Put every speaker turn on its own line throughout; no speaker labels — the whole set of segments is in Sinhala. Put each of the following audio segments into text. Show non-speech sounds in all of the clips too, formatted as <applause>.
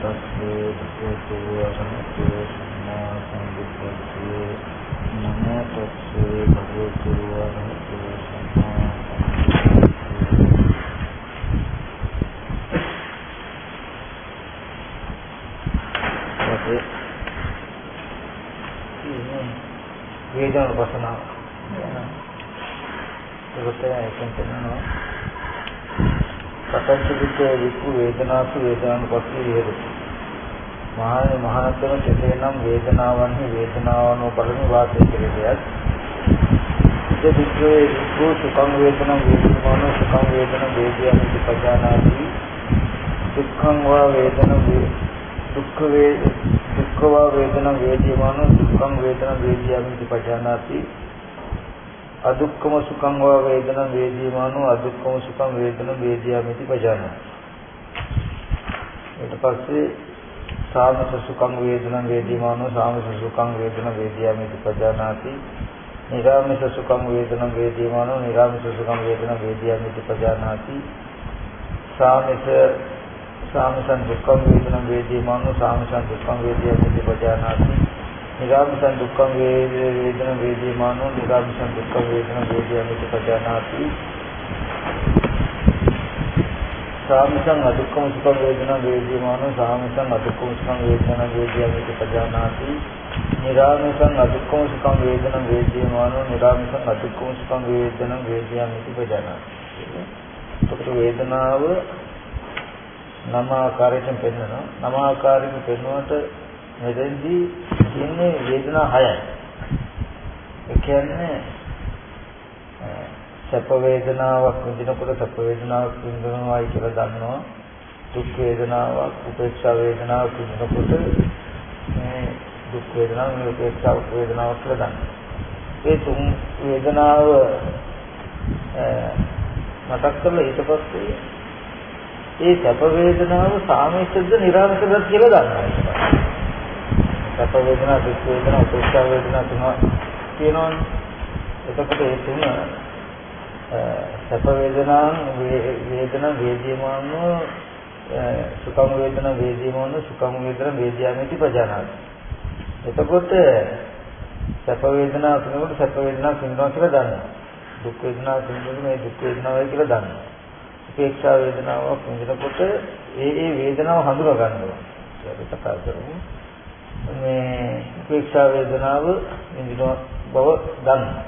තස්සේ භගවතු වරහතෝ සම්මා සම්බුද්දස්සේ නමෝ තස්සේ භගවතු වරහතෝ සම්මා සම්බුද්දස්සේ වේදන වසනාව ඒකට එකෙන් කියනවා පතංචිතේ විකු වේදනාසු වේදනානුපස්සී විහෙරති. මහානි මහානතම කෙසේනම් වේදනාවන්හි වේදනාවනෝ පරිණි වාසය කෙරෙහියත් ඉදිරියේ විකු සුඛං වේදනං වේදනාවනෝ සුඛං වේදන වේදියාමිති පජානාති. දුක්ඛං වා වේදන දුක්ඛ වේ දුක්ඛ වා වේදන වේදියමානෝ සුඛං වේදන වේදියාමිති පජානාති. අදුක්කම සුඛං වා වේදනං වේදීමානෝ අදුක්කම සුඛං වේදනං වේදියාමිති පජාන ඊට පස්සේ සාමස සුඛං වේදනං වේදීමානෝ සාමස සුඛං වේදනං වේදියාමිති පජානාති. නිරාමිස සුඛං වේදනං වේදීමානෝ නිරාමිස සුඛං වේදනං වේදියාමිති පජානාති. සාමිස සාමසං දුක්ඛං වේදනං වේදීමානෝ සාමසං දුක්ඛං වේදියාමිති පජානාති. නිරාමිෂං දුක්ඛං වේදන වේදීමානෝ නිරාමිෂං දුක්ඛ වේදන වේදියාමිති පජානාති. සාමිෂං අදුක්ඛම සුඛ වේදන වේදීමානෝ සාමිෂං අදුක්ඛම සුඛ වේදන වේදියාමිති පජානාති නිරාමිෂං අදුක්ඛම සුඛ වේදන වේදීමානෝ නිරාමිෂං අදුක්ඛම සුඛ වේදන වේදියාමිති පජානාති එතකොට වේදනාව නම ආකාරයෙන් පෙන්වනවා නම ආකාරයෙන් පෙන්වුවට මෙතෙන්දී තියෙන්නේ වේදනා හයයි. ඒ කියන්නේ සැප වේදනාවක් විඳිනකොට සැප වේදනාවක් විඳිනවායි කියලා දන්නවා. දුක් වේදනාවක්, උපේක්ෂා වේදනාවක් විඳිනකොට මේ දුක් වේදනාව, මේ උපේක්ෂා වේදනාවක් කියලා දන්නවා. ඒ තුන් වේදනාව මතක් කරලා ඊට පස්සේ ඒ සැප වේදනාව සාමීච්ඡද නිරාමිෂද කියලා දන්නවා. සැප වේදනා, දුක් වේදනා, උපේක්ෂා වේදනා තුන තියෙනවනේ. එතකොට ඒ තුන සැප වේදනා වේදනා වේදීමාන සුඛම වේදනා වේදීමාන සුඛම වේදනා වේදියාමිති ප්‍රජානාති. එතකොට සැප වේදනා තුනකට සැප වේදනා තුනනවා කියලා දන්නවා. දුක් වේදනා තුනකට මේ දුක් වේදනාවයි කියලා දන්නවා. උපේක්ෂා වේදනාවක් විඳිනකොට ඒ ඒ වේදනාව හඳුනා ගන්නවා. ඒක කතා කරමු. මේ උපේක්ෂා වේදනාව විඳින බව දන්නවා.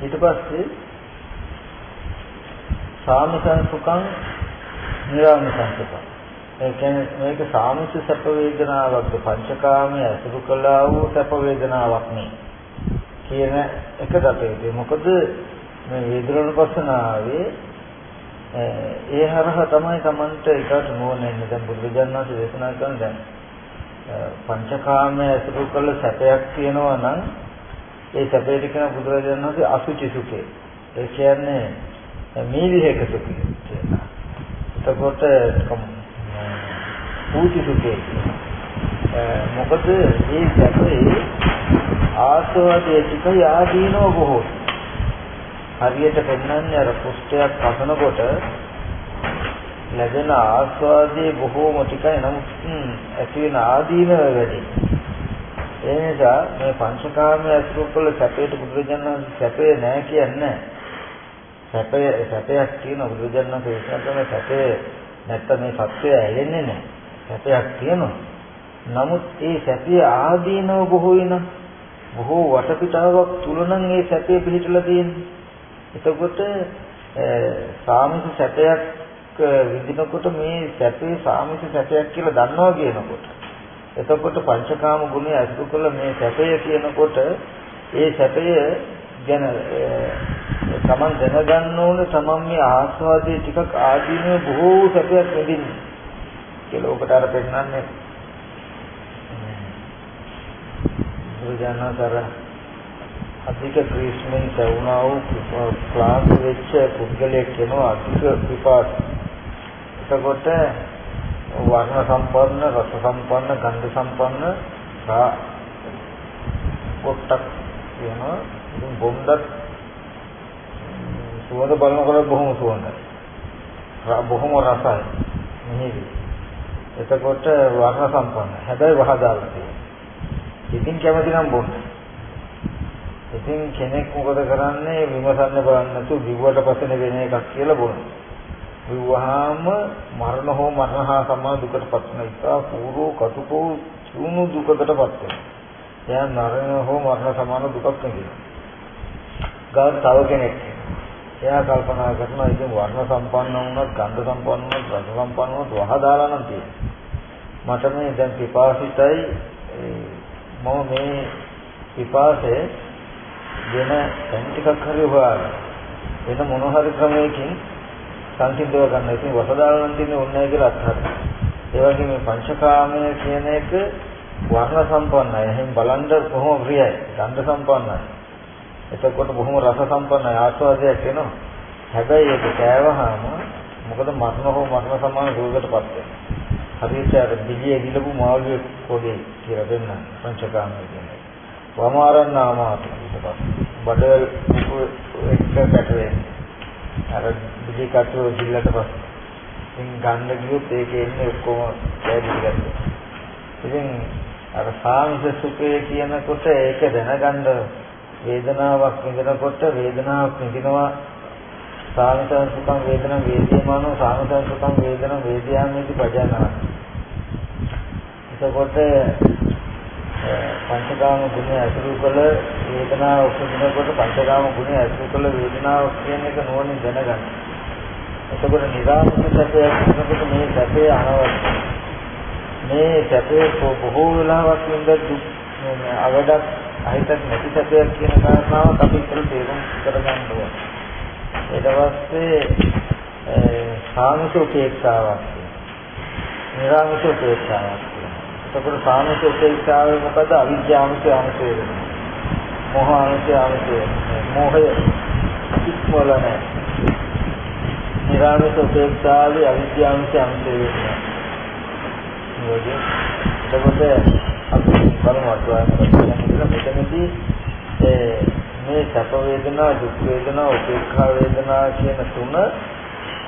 ඊට පස්සේ සාමිසං සුඛං නිරාමිසං සුඛං. ඒ කියන්නේ මේක සාමිස සැප වේදනාවක්ද පංචකාමයේ අසුරු කළා වූ සැප වේදනාවක් නේ. කියන එක දතේදී මොකද මේ වේදනානුපස්සනාවේ ඒ හරහා තමයි Tamanට ඒකට නෝනෙන්නේ දැන් බුදුරජාණන් වහන්සේ දේශනා කරන දැන් පංචකාමයේ අසුරු කළ සැපයක් තියෙනවා නම් ඒ සැපයට කියන බුදුරජාණන් වහන්සේ අසුචි සුඛේ. ඒ කියන්නේ මීලිහක සුඛය කියලා. එතකොට පූති සුඛේ. මොකද මේ සැපේ ආස්වාදයේ ටිකයි ආදීනව බොහෝ. හරියට පෙන්වන්නේ අර කුෂ්ඨයක් කසනකොට ලැබෙන ආස්වාදයේ බොහෝම ටිකයි නමුත් ඇති වෙන ආදීනව වැඩි. ඒ නිසා මේ පංචකාමයේ අසුරු කළ සැපයට බුදුරජාණන් සැපේ නැහැ කියන්නේ සැපය සැපයක් තියෙන බුදුරජාණන් දේශනා කරන සැපේ නැත්තම් මේ සත්‍යය ඇලෙන්නේ නැහැ. සැපයක් තියෙනවා. නමුත් ඒ සැපේ ආදීනව බොහෝ වෙන බොහෝ වටපිටාවක් තුල නම් ඒ සැපේ පිළිටලා තියෙන්නේ. එතකොට සාමික සැපයක් විඳිනකොට මේ සැපේ සාමික සැපයක් කියලා දන්නවා කියනකොට එතකොට පංචකාම ගුණය අසුරු කළ මේ සැපය කියනකොට ඒ සැපය ගැන තමන් දැනගන්න ඕනේ තමන් මේ ආස්වාදයේ ටිකක් ආදීනව බොහෝ සැපයක් විඳින්නේ. කියලා ඔකට අර පෙන්නන්නේ. බුදුජානකර අධික ක්‍රීස්මෙන් තවුනා වූ ක්ලාන්ත වෙච්ච පුද්ගලයෙක් වෙනවා අධික විපාක එතකොට වර්ණ සම්පන්න, රස සම්පන්න, ගන්ධ සම්පන්න රා කොටක් වෙනවා. ඉතින් බොණ්ඩත් සුවඳ බලනකොට බොහොම සුවඳයි. බොහොම රසයි. මෙහෙදි. එතකොට වර්ණ සම්පන්න. හැබැයි වහදාලා තියෙනවා. ඉතින් කැමති නම් බොන්න. ඉතින් කෙනෙක් මොකද කරන්නේ විමසන්න බලන්න නැතුව බිව්වට පස්සේ වෙන එකක් කියලා බොන්න. බිව්වහම මරණ හෝ මරණ හා සමාන දුකටපත් වෙන නිසා පූර්ව කටුකෝ චුණු දුකකටපත් වෙනවා. එයා මරණ හෝ මරණ සමාන දුකක් නෙවෙයි. ගාව තව කෙනෙක්. එයා කල්පනා කරනවා ඉතින් වර්ණ සම්පන්න වුණත් ගන්ධ සම්පන්න වුණත් රස සම්පන්න වුණත් වහදාලා නම් තියෙනවා. මට මේ දැන් පිපාසිතයි මම මේ පිපාසය වෙන තැන් ටිකක් හරි හොයාගන්න වෙන මොන හරි ක්‍රමයකින් සංසිද්ධව ගන්න. ඉතින් වසදාලා නම් තියෙන්නේ ඕනෑ කියලා අත්හරින්න ඒ වගේ මේ පංචකාමය කියන එක වර්ණ සම්පන්නයි. එහෙන් බලන්න කොහොම ප්‍රියයි. ගන්ධ සම්පන්නයි. එතකොට බොහොම රස සම්පන්න ආස්වාදයක් එනවා. හැබැයි ඒක කෑවහම මොකද මරණ හෝ මරණ සමාන රෝගයකටපත් වෙනවා. හරියට අර දිගිය ගිලපු මාළුවේ පොඩේ කියලා දෙන්න පංචකාමයේ කියන්නේ. වමාරණාමාත ඊටපස්සේ බඩවැල් එක්ක පැටලෙන්නේ. අර දිගිය කටුව ගිල්ලට පස්සේ. ඉතින් ගන්න ගියොත් ඒකේ ඉන්නේ ඔක්කොම වැඩි ටිකක්. ඉතින් අර සාමිස සුඛය කියනකොට ඒක දැනගන්න වේදනාවක් විඳිනකොට වේදනාවක් විඳිනවා සාමිතං සුඛං වේදනං වේදේමානෝ සාමිතං සුඛං වේදනං වේදයාමේති පජානාති එතකොට පංචකාම ගුණය අසුරු කළ වේදනාව උපදිනකොට පංචකාම ගුණය අසුරු කළ වේදනාව කියන එක නෝනින් දැනගන්න. එතකොට නිරාමිත සැපයක් වෙනකොට මේ සැපේ අනවශ්‍යයි. මේ සැපේ බොහෝ වෙලාවක් ඉඳ දුක් අවඩක් අහිතක් නැති සැපයක් කියන කාරණාවත් අපි ඉතල තේරුම් කරගන්න ඕනේ. ඊට පස්සේ සාමික උපේක්ෂාවක් නිරාමික උපේක්ෂාවක් එතකොට සාමික උපේක්ෂාවේ මොකද අවිද්‍යාවක අංශය වෙනවා. මොහ අංශය අංශය. මොහය ඉක්මවල නැහැ. නිරාමික උපේක්ෂාවේ අවිද්‍යාවක අංශය වෙනවා. එතකොට අපි බලමු අටුවාවෙන් කියලා මෙතනදී මේ සැප වේදනා දුක් වේදනා උපේක්ඛා වේදනා කියන තුන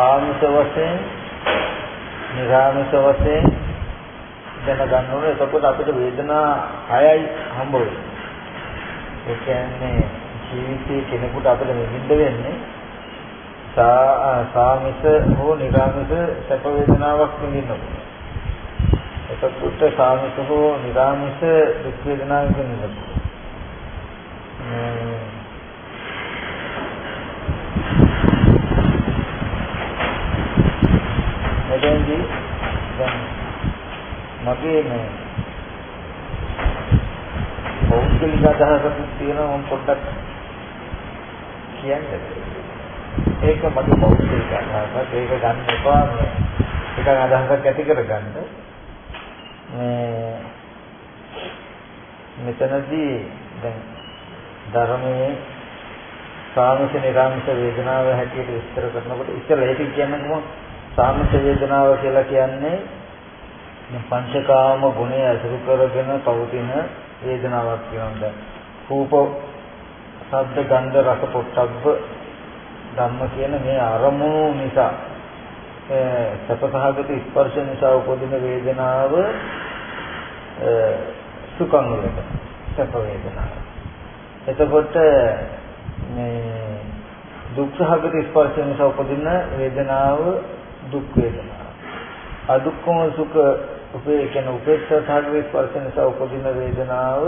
ආමිෂ වශයෙන් නිරාමිෂ වශයෙන් දැනගන්න ඕනේ එතකොට අපිට වේදනා හයයි හම්බ වෙන්නේ ඒ කියන්නේ ජීවිතේ කෙනෙකුට අපිට මෙදින්ද වෙන්නේ සාමිෂ හෝ නිරාමිෂ සැප වේදනාවක් විඳින්නකොට එතකොට සාමික හෝ නිරාමිස දුක් වේදනාවෙන් වෙනවා. එතෙන්දී දැන් මගේ මේ පෞද්ගලික අදහසක් තියෙනවා මම පොඩ්ඩක් කියන්නේ. ඒක මගේ පෞද්ගලික අදහසක්. ඒක ගන්න එපා මේ එක අදහසක් ඇති කරගන්න. මේ මෙතනදී දැන් ධර්මයේ සාමිත නිරාමිත වේදනාව හැටියට විස්තර කරනකොට ඉස්සෙල්ලා ඒක කියන්නේ කොහොමද? සාමිත වේදනාව කියලා කියන්නේ පංචකාම ගුණය අසුරු කරගෙන පවතින වේදනාවක් කියනවා. රූප, ශබ්ද, ගන්ධ, රස, පොට්ටබ්බ ධම්ම කියන මේ අරමුණු නිසා සපසහගත ස්පර්ශ නිසා උපදින වේදනාව සුඛං වේදනා සැප වේදනාව. එතකොට මේ දුක්ඛගත ස්පර්ශ නිසා උපදින වේදනාව දුක් වේදනාව. අදුක්ඛම සුඛ උපේ කියන උපේක්ෂාගත ස්පර්ශ නිසා උපදින වේදනාව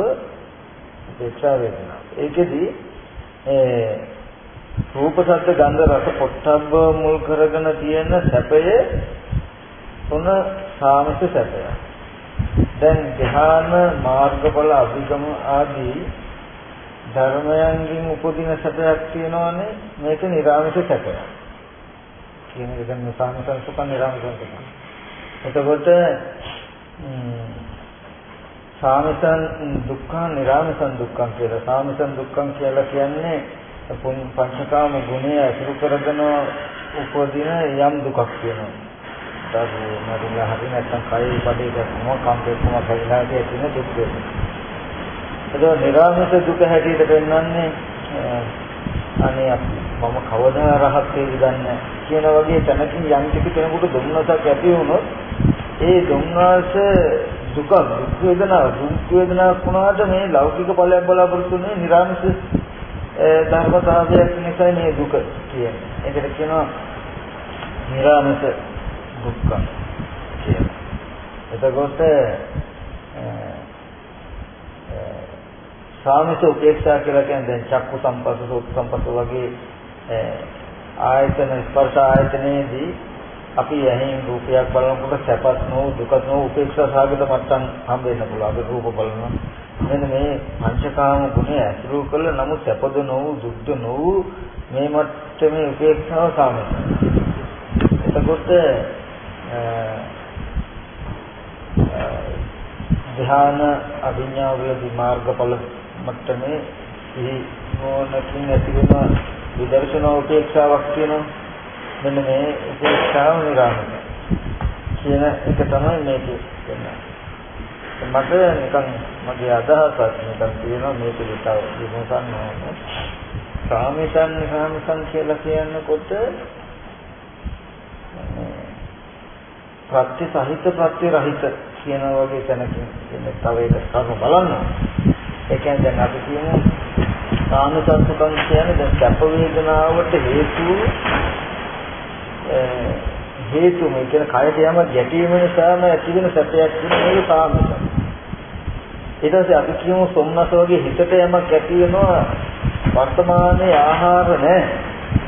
උපේක්ෂා වේදනාව. ඒකෙදි ඒ රූප ශබ්ද ගන්ධ රස පොට්ටබ්බ මුල් කරගෙන තියෙන සැපය තුන සාමිත සැපය. දැන් ධ්‍යාන මාර්ගඵල අභිගම ආදී ධර්මයන්ගෙන් උපදින සැපයක් තියෙනවානේ මේක නිරාමිත සැපයක්. කියන එක දැන් සාමිත සුඛ නිරාමිත සුඛ. එතකොට සාමිතං දුක්ඛ නිරාමිතං දුක්ඛං කියලා සාමිතං දුක්ඛං කියලා කියන්නේ පංචකාම ගුණය අසුරු කරගෙන උපදින යම් දුකක් වෙනවා. දරු මරිලා හරි නැත්නම් කයි පඩේ දැක්ම කම්පේකම කයිලා කියන දුක් වෙනවා. ඒක නිරාමිත දුක හැටියට පෙන්වන්නේ අනේ මම කවදා රහත් වේවිද දන්නේ කියන වගේ තැනකින් යම් කිසි කෙනෙකුට දුන්නසක් ඇති වුණොත් ඒ දුන්නාස දුක දුක් වේදනා දුක් වේදනා වුණාට මේ ලෞකික ඵලයක් බලාපොරොත්තු වෙන්නේ නිර්ආමිෂ ධර්මතාවයක් නිසා මේ දුක කියන්නේ. ඒකට කියනවා නිර්ආමිෂ දුක්ඛ කියලා. එතකොට සාමිත උපේක්ෂා කියලා කියන්නේ දැන් චක්කු සම්පස්ස සෝත් සම්පස්ස වගේ ආයතන ස්පර්ශ ආයතනයේදී අපි ඇහෙන් රූපයක් බලනකොට සැපත් නෝ දුකත් නෝ උපේක්ෂා සාගත මට්ටම් හම්බ වෙන්න පුළුවන්. අපි රූප බලනවා. මෙන්න මේ පංචකාම ගුණය ඇසුරු කළ නමුත් සැපද නෝ දුක්ද නෝ මේ මට්ටමේ උපේක්ෂාව සාමිත. එතකොට ධ්‍යාන අභිඥා වලදී මාර්ගඵල මට්ටමේ සිහි මොනකින් ඇතිවෙන විදර්ශනා උපේක්ෂාවක් තියෙනවා. මෙන්න මේ උපේක්ෂාව නිරාමය. කියන එක තමයි මේක කියන්නේ. මට නිකන් මගේ අදහසක් නිකන් තියෙනවා මේක විතර විමසන්න ඕනේ. සාමිතන් සාමිතන් කියලා කියනකොට ප්‍රත්‍ය සහිත ප්‍රත්‍ය රහිත කියන වගේ තැනකින් ඉන්නේ තව එක කරුණු බලන්න. ඒ කියන්නේ දැන් අපි කියමු සාමසංසුකම් කියන්නේ දැන් සැප වේදනාවට හේතු හේතු මේ කියන කයට යම ගැටීම නිසාම ඇතිවෙන සැපයක් කියන මේක සාමසං. ඊට පස්සේ අපි කියමු සොම්නස වගේ හිතට යමක් ඇති වෙනවා වර්තමානයේ ආහාර නැහැ.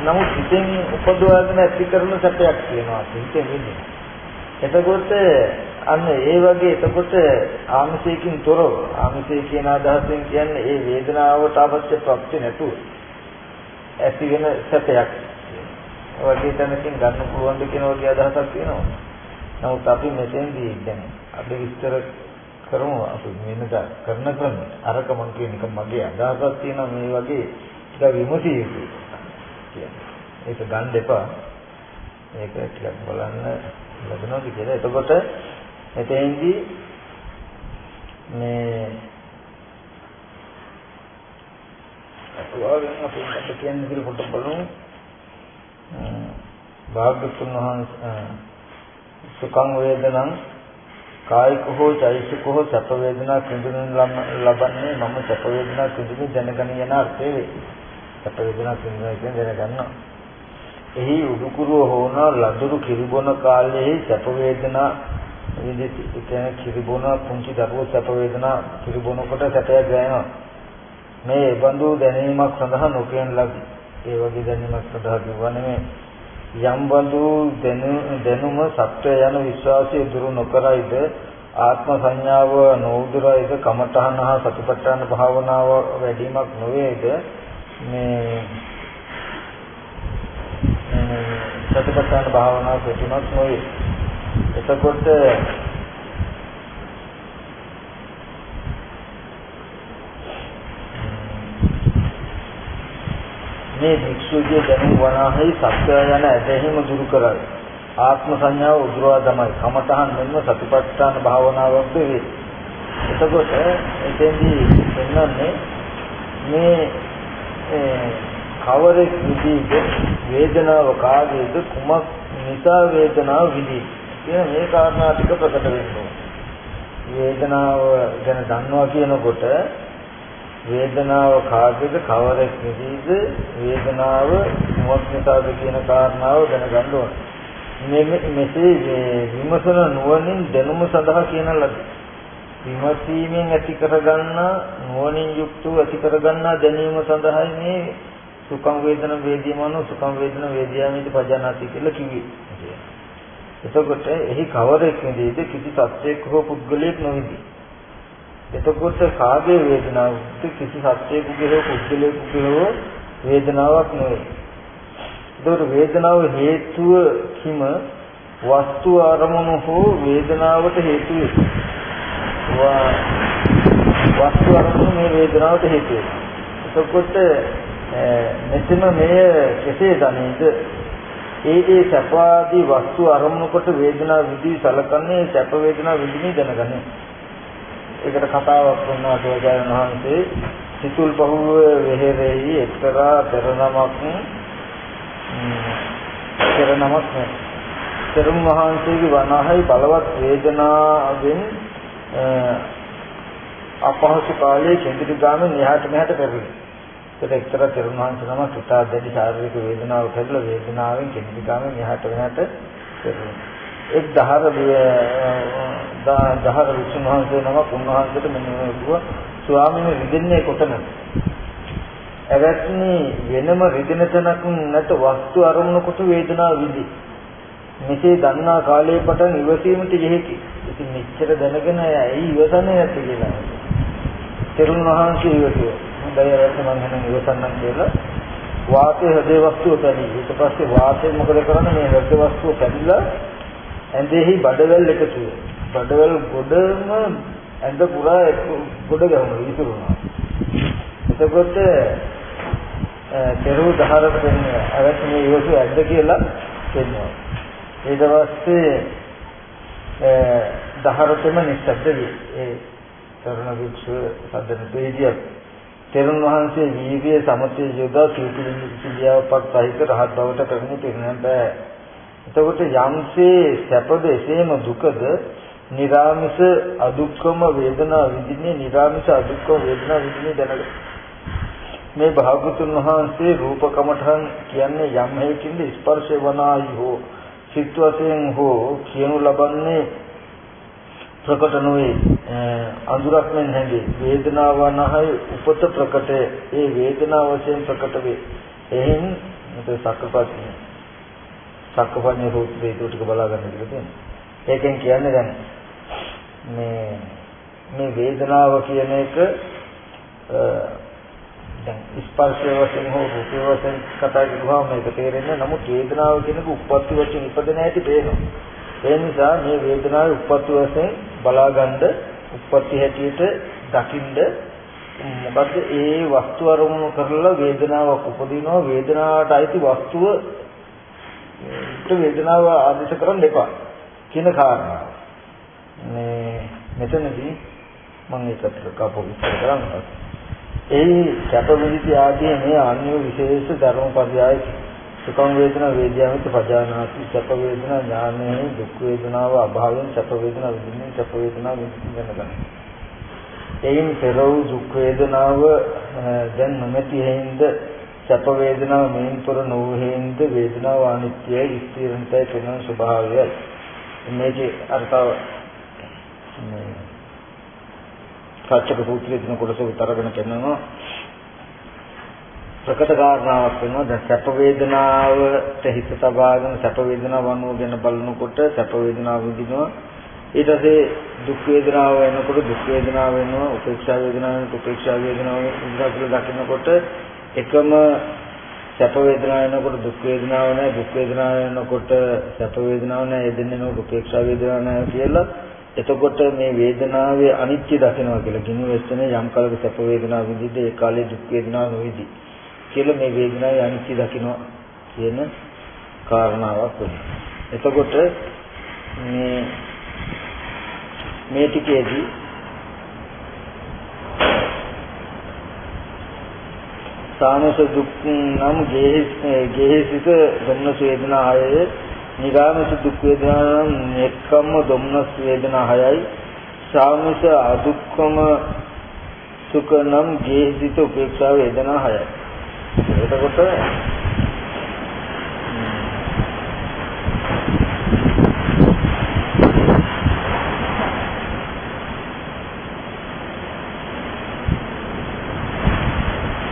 නමුත් හිතෙන් උපදවාගෙන ඇති කරන සැපයක් තියෙනවා. හිතෙන් ඉන්නේ. එතකොට අන්න ඒ වගේ එතකොට ආමිෂයකින් තොරව ආමිෂය කියන අදහසෙන් කියන්නේ ඒ වේදනාවට අවශ්‍ය ප්‍රත්‍ය නැතුව ඇති වෙන සැපයක්. වගේ තැනකින් ගන්න පුළුවන් ද කියන වගේ අදහසක් තියෙනවා. නමුත් අපි මෙතෙන්දී දැන් අපි විස්තර කරමු අපි මෙන්නද කරන ක්‍රම අරක මං කියන එක මගේ අදහසක් තියෙනවා මේ වගේ ටික විමසිය යුතුයි කියන්නේ. ඒක ගන්න එපා. මේක ටිකක් බලන්න ලැබෙනවද කියලා. එතකොට එතෙන්දී මේ අතුවාගෙන අපි අපිට කියන්නේ විදිහට පොඩ්ඩක් බලමු. භාග්‍යතුන් වහන්සේ සුඛං වේදනං කායික හෝ චෛතසික හෝ සැප වේදනා කිඳුනින් ලබන්නේ මම සැප වේදනා කිඳුනි දැනගනි යන අර්ථය වේ. සැප වේදනා කිඳුනි කියන දැනගන්නවා. එහි උඩුකුරුව හෝන ලදරු කිරිබොන කාලයේ සැප වේදනා විදිහට කියන්නේ කිරිබොන පුංචි දරුවෝ සැප වේදනා කිරිබොනකොට සැපයක් දැනෙනවා. මේ බඳු දැනීමක් සඳහා නොකියන ලබි. ඒ වගේ දැනීමක් සඳහා කිව්වනේ යම් බඳු දැනුම සත්‍ය යන විශ්වාසය දුරු නොකරයිද ආත්ම සංඥාව නොඋදුරයිද කමඨහන හා සතිපට්ඨාන භාවනාව වැඩිමක් නොවේද මේ සතිපට්ඨාන භාවනාව ප්‍රතිමත් නොවේ. එතකොට මේ භික්ෂුගේ දැනුම් වනාහි සත්‍ය යන ඇදහිම දුරු කරයි. ආත්ම සංඥාව උදුරවා තමයි. කමතහන් මෙන්න සතිපට්ඨාන භාවනාවක් වේ. එතකොට එතෙන්දී එන්නන්නේ මේ කවරෙක් විදිහට වේදනාව කාගේද කුමක් නිසා වේදනාව විඳී කියන මේ කාරණා ටික ප්‍රකට වෙනවා වේදනාව ගැන දන්නවා කියනකොට වේදනාව කාගේද කවරෙක් විදිහද වේදනාව කුමක් නිසාද කියන කාරණාව දැනගන්න ඕනේ මෙසේ විමසන නුවණින් දැනුම සඳහා කියන ලද විමසීමෙන් ඇති කරගන්නා නුවණින් යුක්තව ඇති කරගන්නා දැනීම සඳහායි මේ සුඛං වේදන වේදියමනෝ සුඛං වේදන වේදියාමිති පජානාති කියලා කිව්වේ. එතකොට එහි කවරෙක් නෙදීද කිසි සත්‍යයක් හෝ පුද්ගලයෙක් නොවිදි. එතකොට කාගේ වේදනාවක්ද කිසි සත්‍යයකගේ හෝ පුද්ගලයෙකුගේ හෝ වේදනාවක් නෙවෙයි. ඒතකොට වේදනාව හේතුව කිම වස්තු අරමුණු හෝ වේදනාවට හේතු වේ. වස්තු අරමුණු මේ වේදනාවට හේතු වේ. එතකොට මෙතන මෙය කෙසේ දනේද ඒ ඒ සැපාදී වස්තු අරමුණු කොට වේදනා විදි සලකන්නේ සැප වේදනා විදිනේ දැනගන්නේ ඒකට කතාවක් වුණා දෝජායන වහන්සේ සිතුල් බහුව වෙහෙරෙහි එක්තරා පෙරනමක් පෙරනමක් තෙරුන් වහන්සේගේ වනහයි බලවත් වේදනාවෙන් අපහසු කාලයේ කෙඳිරි ගාමින් එහාට මෙහාට පෙරළි. ඒකට එක්තරා තෙරුන් වහන්සේ නමක් ඉතා දැඩි ශාරීරික වේදනාව කැඩලා වේදනාවෙන් කෙඳිරි ගාමින් එහාට මෙහාට පෙරළි. එක් දහර දහර විසුණු වහන්සේ නමක් උන්වහන්සේට මෙන්න මේ ස්වාමීන් රිදෙන්නේ කොතනද? එවත්නි වෙනම රිදෙන තැනක් නැත වස්තු අරමුණු කොට වේදනාව විදි. මෙසේ දන්නා කාලයේ පටන් ඉවසීමට යෙහිකි. ඉතින් මෙච්චර දැනගෙන ඇයි ඉවසන්නේ නැත්තේ කියලා. තෙරුන් වහන්සේ ඉවසුවා. හොඳයි රැස් මම එහෙනම් ඉවසන්නම් කියලා. වාතයේ හදේ වස්තුව පැදී. ඊට පස්සේ වාතය මොකද කරන්නේ මේ හදේ වස්තුව පැදිලා ඇඳෙහි බඩවැල් එකතු වෙනවා. බඩවැල් ගොඩම ඇඳ පුරා ගොඩ ගැහුණා විසිරුණා. එතකොට පෙරව දහරට වෙන්නේ අවැත් මේ යෝසු ඇද්ද කියලා කියනවා. ඊට පස්සේ දහරටම නිස්සද්ද වේ. ඒ තරුණ වික්ෂුව සද්දන දෙවිය තෙරුන් වහන්සේ වීර්ය සමතේ යොදා සීපිලියාවක් සහිත රහත් බවට කරන්නේ පිරිනැම් බෑ. එතකොට යම්සේ සැපද එසේම දුකද නිරාමිස අදුක්කම වේදනා විඳින්නේ නිරාමිස අදුක්කම වේදනා විඳින්නේ දැනගන්න. මේ භාගතුන් වහන්සේ රූපකමඨන් කියන්නේ යම් හේකින්ද ස්පර්ශ වනායි හෝ සිත් වශයෙන් හෝ කියනු ලබන්නේ ප්‍රකට නොවේ. අඳුරක් මෙන් හැඟේ. වේදනාව නැහයි උපත ප්‍රකට. ඒ වේදනාව වශයෙන් ප්‍රකට වේ. එහෙන් මෙතන සක්කපත් සක්කපඤ්ඤ සූත්‍රයේ ඒක ටික බලා ගන්න කියලා තියෙනවා. ඒකෙන් කියන්නේ දැන් මේ මේ වේදනාව කියන එක දැන් ස්පර්ශය වශයෙන් හෝ රූපය වශයෙන් කතා කරුවාම මේක තේරෙන්නේ නමුත් වේදනාව කියනක උප්පත්ති වශයෙන් ඉපදෙන හැටි පේනවා. ඒ නිසා මේ වේදනාවේ උප්පත්ති වශයෙන් බලාගන්න උප්පත්ති හැටියට දකින්ද මොකද්ද ඒ වස්තු අරමුණු කරලා වේදනාවක් උපදිනවා. වේදනාවට අයිති වස්තුව වේදනාව ආදිත කරන්න එපා කියන කාරණාව. මේ මෙතනදී මම ඒකට කපො විස්තර කරන්නේ එහි සැප විඳිති ආදී මේ අන්‍ය විශේෂ ධර්මපදයයි සුඛං වේදනා වේද්‍යාමිත පජානාති සැප වේදනා ඥානයේ දුක් වේදනාව අභාවයෙන් සැප වේදනා විඳින්නේ සැප වේදනා විඳින්න ගන්න. එයින් පෙර වූ දුක් වේදනාව දැන් නොමැති හේින්ද සැප වේදනාව මෙයින් තොර නොවු හේින්ද වේදනාව අනිත්‍යයි ස්ථිරන්තයි පෙනෙන ස්වභාවයයි. මේකේ අර්ථව සත්‍යක සූත්‍රයේ දෙන කොටස විතරගෙන පෙන්වනවා ප්‍රකට කාරණාවක් වෙනවා. දැන් සැප වේදනාවට හිත තබාගෙන සැප වේදනාව වනුව ගැන බලනකොට සැප වේදනාව විඳිනවා. ඊට පස්සේ දුක් වේදනාව වෙනකොට දුක් වේදනාව වෙනවා. උපේක්ෂා වේදනාව වෙනකොට උපේක්ෂා වේදනාව විඳිනවා කියලා දකිනකොට එකම සැප වේදනාව වෙනකොට දුක් වේදනාව නැහැ දුක් වේදනාව වෙනකොට සැප වේදනාව නැහැ ඒ දෙන්නේ නෝ උපේක්ෂා වේදනාව නැහැ කියලා එතකොට මේ වේදනාවේ අනිත්‍ය දකිනවා කියලා ගිනි වෙස්සන යම් කලක සැප වේදනාව විඳිද්ද ඒ කාලේ දුක් වේදනාව නොවිදි කියලා මේ වේදනාවේ අනිත්‍ය දකිනවා කියන කාරණාවක් වෙනවා. එතකොට මේ මේ ටිකේදී සාමස දුක් නම් ගේහිසිත ධම්ම වේදනා ආයේ නිරාමස දුක් වේදනා නම් එක්කම දුම්නස් වේදනා හයයි සාමිස අදුක්කම සුඛ නම් ගේහිත උපේක්ෂා වේදනා හයයි එතකොට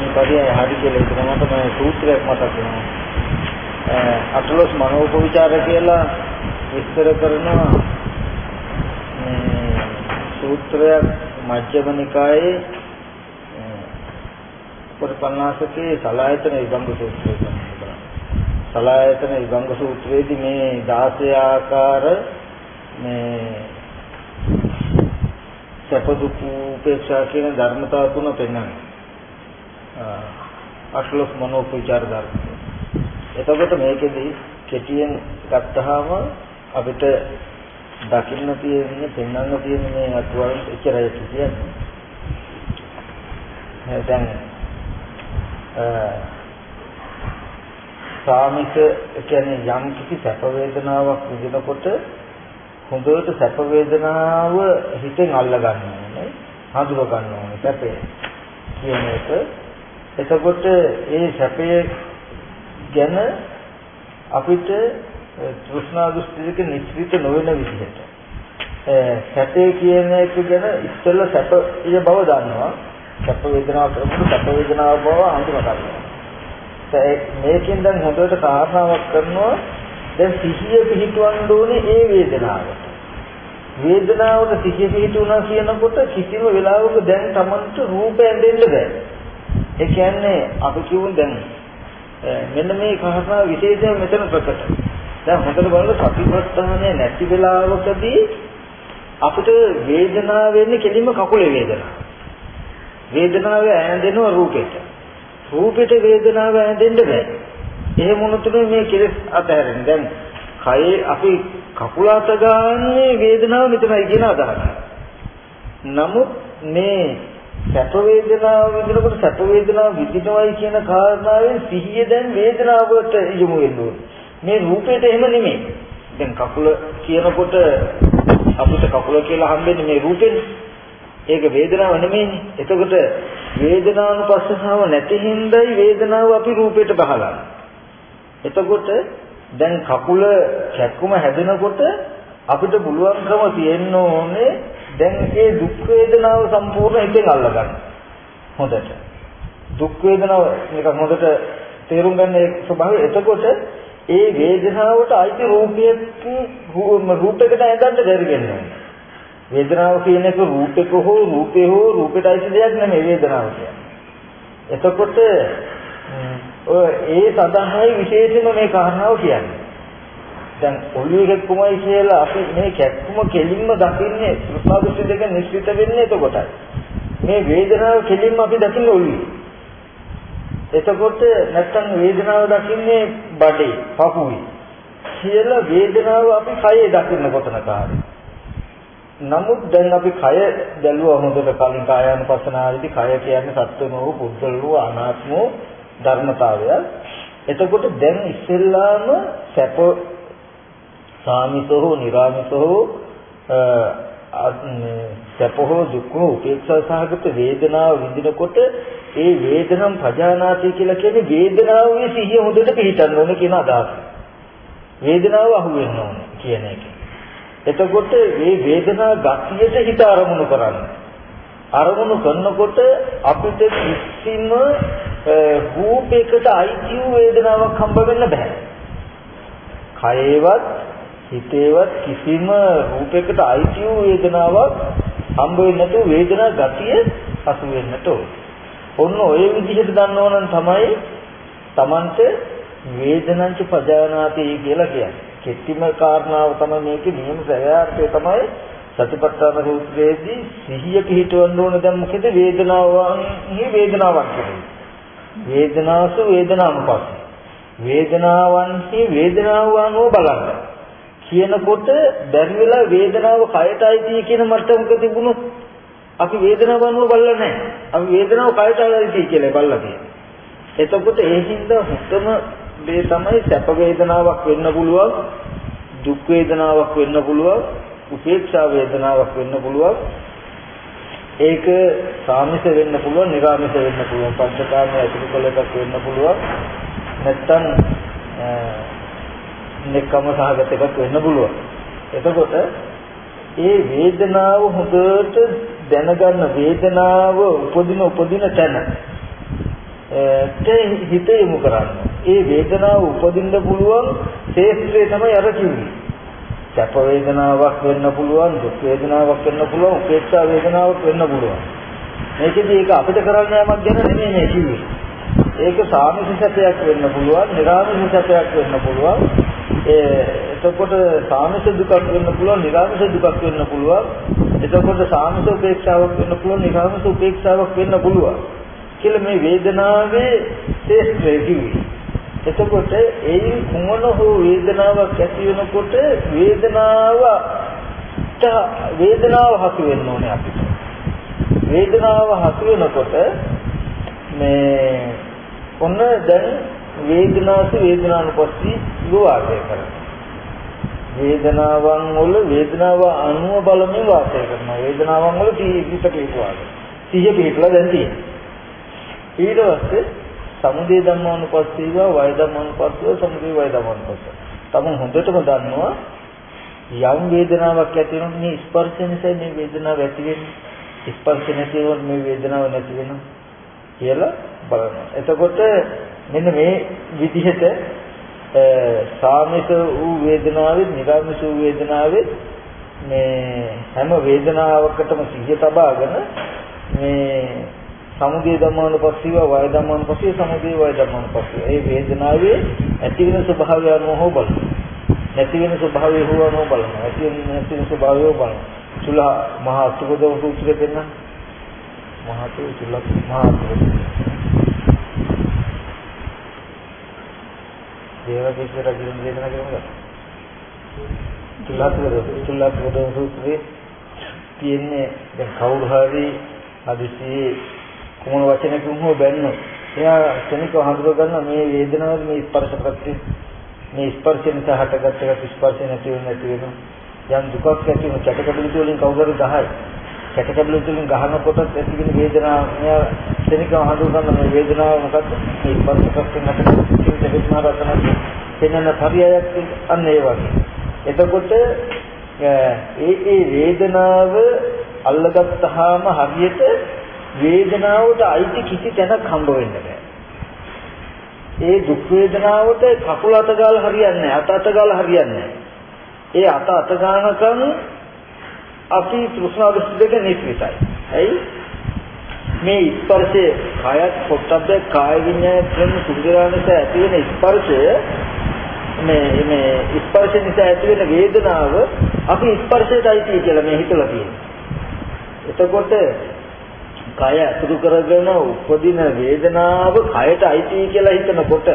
මේ පරිය හරි කියලා ඒක තමයි මම සූත්‍රයක් මතක් වෙනවා අටලොස් මනෝපවිචාර කියලා විස්තර කරනවා මේ සූත්‍රයක් මජ්ක්‍ධිම නිකායේ පොරපණාසකේ සලායතන විභංග සූත්‍රය තමයි. සලායතන විභංග සූත්‍රයේදී මේ 16 ආකාර මේ සැප දුක් උපේක්ෂා කියන ධර්මතාව තුන පෙන්වනවා. අටලොස් මනෝපවිචාර ධර්ම. එතකොට මේකෙදි කෙටියෙන් ගත්තාම අපිට දකින්න තියෙන්නේ පෙන්වන්න තියෙන්නේ මේ අතුවල් එච්චරයි කියන්නේ. දැන් සාමික කියන්නේ යම් කිසි සැප වේදනාවක් විඳිනකොට හොඳට සැප වේදනාව හිතෙන් අල්ල ගන්න ඕනේ හඳුර ගන්න ඕනේ සැපේ කියන එක එතකොට ඒ සැපය ගැන අපිට තෘෂ්ණා දෘෂ්ටියක නිශ්චිත නොවන විදිහට. සැපේ කියන එක ගැන ඉස්සෙල්ලා සැපය බව දන්නවා. සැප වේදනාව කරනකොට සැප වේදනාව බව හඳුනා ගන්නවා මේකෙන් දැන් හොඳට කාරණාවක් කරනවා. දැන් සිහිය පිහිටවන්න ඕනේ ඒ වේදනාවට. වේදනාවට සිහිය පිහිටුණා කියනකොට කිසිම වෙලාවක දැන් Tamanට රූප ඇඳෙන්න බෑ. ඒ කියන්නේ අපි කියමු දැන් මෙන්න මේ කාරණා විශේෂයෙන් මෙතන ප්‍රකට. දැන් හොඳට බලන්න සතිපට්ඨානය නැති වෙලාවකදී අපිට වේදනාව වෙන්නේ කෙලින්ම කකුලේ වේදනාව. වේදනාව ඈඳෙනවා රූපෙට. රූපෙට වේදනාව ඈඳෙන්න බෑ. එහෙම වුණොත් මේ කෙලෙස් අතහැරෙන්නේ. දැන් කයේ අපි කකුල අත ගන්නේ වේදනාව මෙතනයි කියන අදහස. නමුත් මේ සැප වේදනාව විඳිනකොට සැප වේදනාව විඳිනවයි කියන කාරණාවෙන් සිහිය දැන් වේදනාවට යොමු වෙනවා. මේ රූපේට එහෙම නෙමෙයි. දැන් කකුල කියනකොට අපිට කකුල කියලා හම්බෙන්නේ මේ රූපෙන්නේ. ඒක වේදනාව නෙමෙයිනේ. එතකොට වේදනානුපස්සනාව නැති හින්දායි වේදනාව අපි රූපයට බහලා. එතකොට දැන් කකුල කැක්කුම හැදෙනකොට අපිට පුළුවන්කම තියෙන්න ඕනේ දැන් ඒ දුක් වේදනාව සම්පූර්ණ එකෙන් අල්ලගන්න. හොඳට. දුක් වේදනාව නිකන් හොඳට තේරුම් ගන්න ඒ ස්වභාවය. එතකොට ඒ වේදනාවට අයිති රූපයක් රූපයකට ඇඳන්න බැරි වෙනවා. වේදනාව කියන එක රූපයක හෝ රූපේ හෝ රූපයට අයිති දෙයක් නෙමෙයි වේදනාව කියන්නේ. එතකොට ඔය ඒ සඳහායි විශේෂම මේ කාරණාව කියන්නේ. දැන් ඔළුවේ කැක්කුමයි කියලා අපි මේ කැක්කුම කෙලින්ම දකින්නේ සෘපාදෘෂ්ටි දෙක නිශ්චිත වෙන්නේ එතකොටයි. මේ වේදනාව කෙලින්ම අපි දකින්නේ ඔළුවේ. එතකොට නැත්තම් වේදනාව දකින්නේ බඩේ, පපුවේ. කියලා වේදනාව අපි කයේ දකින්න කොතනක හරි. නමුත් දැන් අපි කය දැල්ුවා හොඳට කලින් කායानुපස්සනාවේදී කය කියන්නේ සත්වමෝ පුද්ගලෝ අනාත්මෝ ධර්මතාවය. එතකොට දැන් ඉස්සෙල්ලාම සැප සාමිසෝ නිරාමිසෝ සැපහෝ දුක්ඛෝ උපේක්ෂා සහගත වේදනාව විඳිනකොට ඒ වේදනම් ප්‍රජානාති කියලා කියන්නේ වේදනාවේ සිහිය හොඳට පිහිටන්න ඕනේ කියන අදහස. වේදනාව අහු වෙන්න ඕනේ කියන එක. එතකොට මේ වේදනා ගතියට හිත අරමුණු කරන්න. අරමුණු කරනකොට අපිට කිසිම රූපයකට අයිති වේදනාවක් හම්බ වෙන්න බෑ. කයේවත් හිතේවත් කිසිම රූපයකට අයිති වූ වේදනාවක් හම්බ වෙන්නේ නැතුව වේදනා ගතිය අසු වෙන්නට ඔන්න ඔය විදිහට දන්නවනම් තමයි Tamante වේදනංච පජානාති කියලා කියන්නේ. කෙටිම කාරණාව තමයි මේකේ නියම සැයාර්ථය තමයි සතිපට්ඨාන සූත්‍රයේදී සිහිය පිහිටවන්න ඕන දැන් මොකද වේදනාවන් වේදනාවක් කියන්නේ. වේදනාසු වේදනානුපස්ස. වේදනාවන්හි වේදනාව අනුව බලන්න. කියනකොට බැරි වෙලා වේදනාව කයට අයිති කියන මට්ටමක තිබුණොත් අපි වේදනාව අනුව බලලා නැහැ. අපි වේදනාව කයට අයිති කියලා බලලා තියෙනවා. එතකොට ඒ හින්දා හුතම දේ තමයි සැප වේදනාවක් වෙන්න පුළුවන්, දුක් වේදනාවක් වෙන්න පුළුවන්, උපේක්ෂා වේදනාවක් වෙන්න පුළුවන්. ඒක සාමිස වෙන්න පුළුවන්, නිරාමිස වෙන්න පුළුවන්, පංචකාමයේ ඇතුළු කළ එකක් වෙන්න පුළුවන්. නැත්තම් නෙක්කම සහගත එකක් වෙන්න පුළුවන්. එතකොට ඒ වේදනාව හොඳට දැනගන්න වේදනාව උපදින උපදින තැන ඒ හිත යොමු කරන්න. ඒ වේදනාව උපදින්න පුළුවන් ශේත්‍රය තමයි අර කිව්වේ. සැප වේදනාවක් වෙන්න පුළුවන්, දුක් වේදනාවක් වෙන්න පුළුවන්, උපේක්ෂා වේදනාවක් වෙන්න පුළුවන්. මේකෙදි ඒක අපිට කරන්න යමක් ගැන නෙමෙයි මේ කිව්වේ. ඒක සාමිස සැපයක් වෙන්න පුළුවන්, නිරාමිස සැපයක් වෙන්න පුළුවන්, එතකොට සාමිත දුකක් වෙන්න පුළුවන්, නිරාමිත දුකක් වෙන්න පුළුවන්. එතකොට සාමිත උපේක්ෂාවක් වෙන්න පුළුවන්, නිරාමිත උපේක්ෂාවක් වෙන්න පුළුවන්. කියලා මේ වේදනාවේ ශේෂ්ත්‍රය කිව්වේ. එතකොට ඒ කුමන හෝ වේදනාවක් ඇති වෙනකොට වේදනාව වේදනාව හසු වෙන්න ඕනේ අපිට. වේදනාව හසු වෙනකොට මේ ඔන්න දැන් වේදනාස වේදනානුපස්සී වාසය කරනවා. වේදනාවන් වල වේදනාව අනුව බලමින් වාසය කරනවා. වේදනාවන් වල තීවිත පිටවාද. සිහිය පිටලා දැන් තියෙනවා. ඊට පස්සේ සමුදේ ධම්මානුපස්සීව වය ධම්මානුපස්සීව සමුදේ වය ධම්මානුපස්සීව. තමන් හොඳටම දන්නවා යම් වේදනාවක් ඇති වෙනොත් මේ ස්පර්ශ නිසා මේ වේදනාව ඇති වෙන්නේ. ස්පර්ශ නැති වුණොත් මේ වේදනාව නැති වෙනවා කියලා බලනවා. එතකොට මෙන්න මේ විදිහට සාමික වූ වේදනාවෙත් නිරාමික වූ වේදනාවෙත් මේ හැම වේදනාවකටම සිහිය තබාගෙන මේ සමුදය ධම්මානුපස්සීව වය ධම්මානුපස්සීව සමුදය වය ධම්මානුපස්සීව ඒ වේදනාවේ ඇති වෙන ස්වභාවය අනුව හෝ බලන නැති වෙන ස්වභාවය හෝ අනුව බලන ඇති වෙන නැති වෙන ස්වභාවය හෝ බලන චුල මහා සුගදව සූත්‍රය දෙන්න. මහා චුල මහා දේවකීස රජුන් දේශනා කරනවා. තුලාතුර තුලාතුර සූත්‍රයේ තියෙන්නේ දැන් කවුරු හරි හදිසියේ කුමන වචනකින් හෝ බැන්නොත් එයා ක්ෂණිකව හඳුර ගන්න මේ වේදනාව මේ ස්පර්ශ ප්‍රති මේ ස්පර්ශයෙන් සහටගත් එක ස්පර්ශ නැති වෙන නැති වෙන යම් දුකක් ඇති වෙන චටකබිලිතු වලින් කවුරු හරි 10 කැටකඩළු තුලින් ගහනකොට ඇතිවෙන වේදනාව මෙයා ශනිකව හඳුනගන්න මේ වේදනාව මොකක්ද? මේ ස්පර්ශකයෙන් අපිට සිතෙන්න රතන පෙන්වන පරියයක් අන්න ඒ වගේ. එතකොට ඒ ඒ වේදනාව අල්ලගත්තාම හරියට වේදනාවට අයිති කිසි තැනක් හම්බ වෙන්නේ නැහැ. ඒ දුක් වේදනාවට කකුල අත ගාලා හරියන්නේ නැහැ. අත අත ගාලා හරියන්නේ නැහැ. ඒ අත අත ගන්නකම් අපි තෘෂ්ණා දෘෂ්ටි දෙක නිස්විතයි. ඇයි? මේ ස්පර්ශයේ කායත් පොට්ටබ්බේ කාය විඤ්ඤාණ කියන සුදුරානස ඇති වෙන ස්පර්ශය මේ මේ ස්පර්ශ නිසා ඇති වෙන වේදනාව අපි ස්පර්ශයට අයිති කියලා මේ හිතලා තියෙනවා. එතකොට කය අතුරු කරගෙන උපදින වේදනාව කයට අයිති කියලා හිතනකොට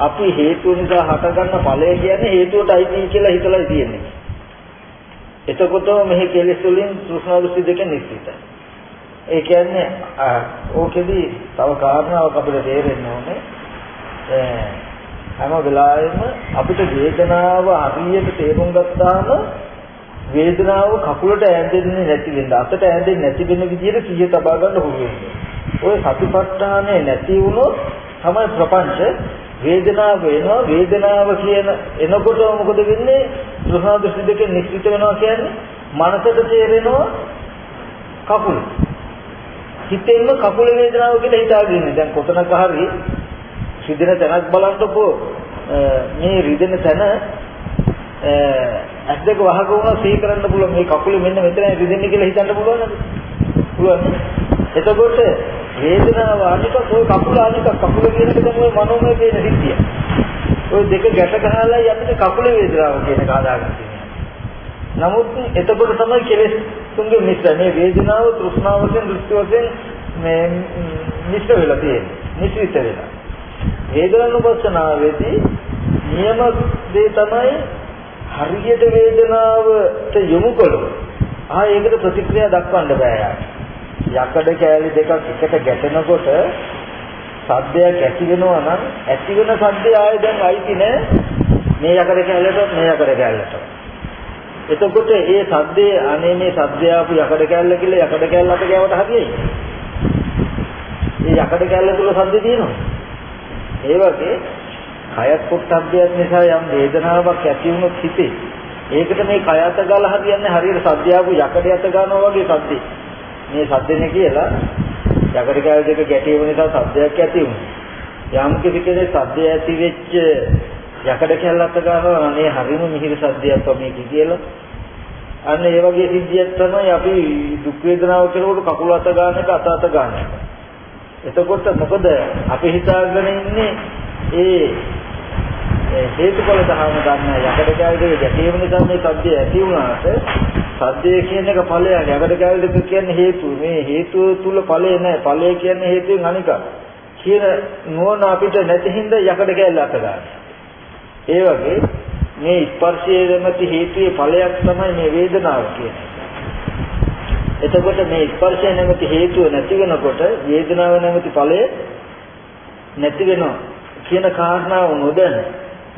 අපි හේතු නිසා හටගන්න ඵලය කියන්නේ හේතුවට අයිති කියලා හිතලා තියෙන්නේ. එතකොට මෙහි කෙලෙස් වලින් තෘෂ්ණා දෘෂ්ටි දෙක නිශ්චිතයි. ඒ කියන්නේ ඕකෙදි තව කාරණාවක් අපිට තේරෙන්න ඕනේ. හැම වෙලාවෙම අපිට වේදනාව හරියට තේරුම් ගත්තාම වේදනාව කකුලට ඈඳෙන්නේ නැති වෙන්න අතට ඈඳෙන්නේ නැති වෙන විදිහට සිහිය තබා ගන්න හුරු ඔය සතිපට්ඨානේ නැති වුණොත් තමයි ප්‍රපංච වේදනාව වෙනවා වේදනාව කියන එනකොට මොකද වෙන්නේ? දෘෂ්ණා දෘෂ්ටි දෙකෙන් නිශ්චිත වෙනවා කියන්නේ මනසට තේරෙනවා කකුල. හිතෙන්ම කකුල වේදනාව කියලා හිතාගෙන ඉන්නේ දැන් කොතනක හරි රිදෙන තැනක් බලන්නකෝ. මේ රිදෙන තැන ඇස් දෙක වහක වුණා සිහි කරන්න පුළුවන්. මේ කකුලේ මෙන්න මෙතන රිදෙන්නේ කියලා හිතන්න පුළුවන් නේද? පුළුවන්. එතකොට වේදනාව අනික ඔය කකුල අනික කකුල කියන එක තමයි මනෝමය කියන සිද්ධිය. ඔය දෙක ගැට ගහලා යන්නේ කකුලේ වේදනාව කියන එක හදාගන්න නමුත් එතකොට තමයි කෙලෙස් තුන්ගේ මිශ්‍ර මේ වේදනාව තෘෂ්ණාවෙන් දෘෂ්ටි වශයෙන් මේ මිශ්‍ර වෙලා තියෙන්නේ. මිශ්‍රිත වෙලා. වේදනානුපස්සනාවේදී නියම දේ තමයි හරියට වේදනාවට යොමු කළොත් ආ ඒකට ප්‍රතික්‍රියා දක්වන්න බෑ යාට. යකඩ කෑලි දෙකක් එකට ගැටෙනකොට සද්දයක් ඇති වෙනවා නම් ඇති වෙන සද්දය ආයෙ දැන් අයිති නෑ මේ යකඩ කෑල්ලට මේ යකඩ කෑල්ලට. එතකොට ඒ සද්දේ අනේ මේ සද්දය ආපු යකඩ කෑල්ල කියලා යකඩ කෑල්ල අත ගෑවට හරියයි. මේ යකඩ කෑල්ල තුල සද්ද තියෙනවා. ඒ වගේ කයත් පොට්ටබ්බයක් නිසා යම් වේදනාවක් ඇති වුණොත් හිතේ ඒකට මේ කය අත ගාලා හරියන්නේ හරියට සද්දයාපු යකඩ අත ගන්නවා වගේ සද්දේ මේ සද්දෙනේ කියලා යකඩ කෑල් දෙක ගැටීම නිසා සද්දයක් ඇති වුණා. යම් කිසි කෙනෙක් සද්දය ඇති වෙච්ච යකඩ කෑල්ල අත ගන්නවා අනේ හරිම මිහිරි සද්දයක් මේක කියලා. අන්න ඒ වගේ සිද්ධියක් තමයි අපි දුක් වේදනාව කෙරුවොත් කකුල අත ගන්න එක අත අත ගන්න එක. එතකොට මොකද අපි හිතාගෙන ඉන්නේ? ඒ හේතුඵල ධර්ම ගන්න යකඩ කැලේ ගැටීම නිසා මේ සද්දය ඇති වුණාට සද්දය කියන එක ඵලයක් යකඩ කැලේ කියන්නේ හේතුව මේ හේතුව තුල ඵලය නැහැ ඵලය කියන්නේ හේතුවෙන් අනික කියන නෝන අපිට නැති හින්දා යකඩ කැලේ අත ගන්න. ඒ වගේ මේ ස්පර්ශයේ නැමැති හේතුයේ ඵලයක් තමයි මේ වේදනාව කියන්නේ. එතකොට මේ ස්පර්ශය නැමැති හේතුව නැති වෙනකොට වේදනාව නැමැති ඵලය නැති වෙනවා කියන කාරණාව නොදැන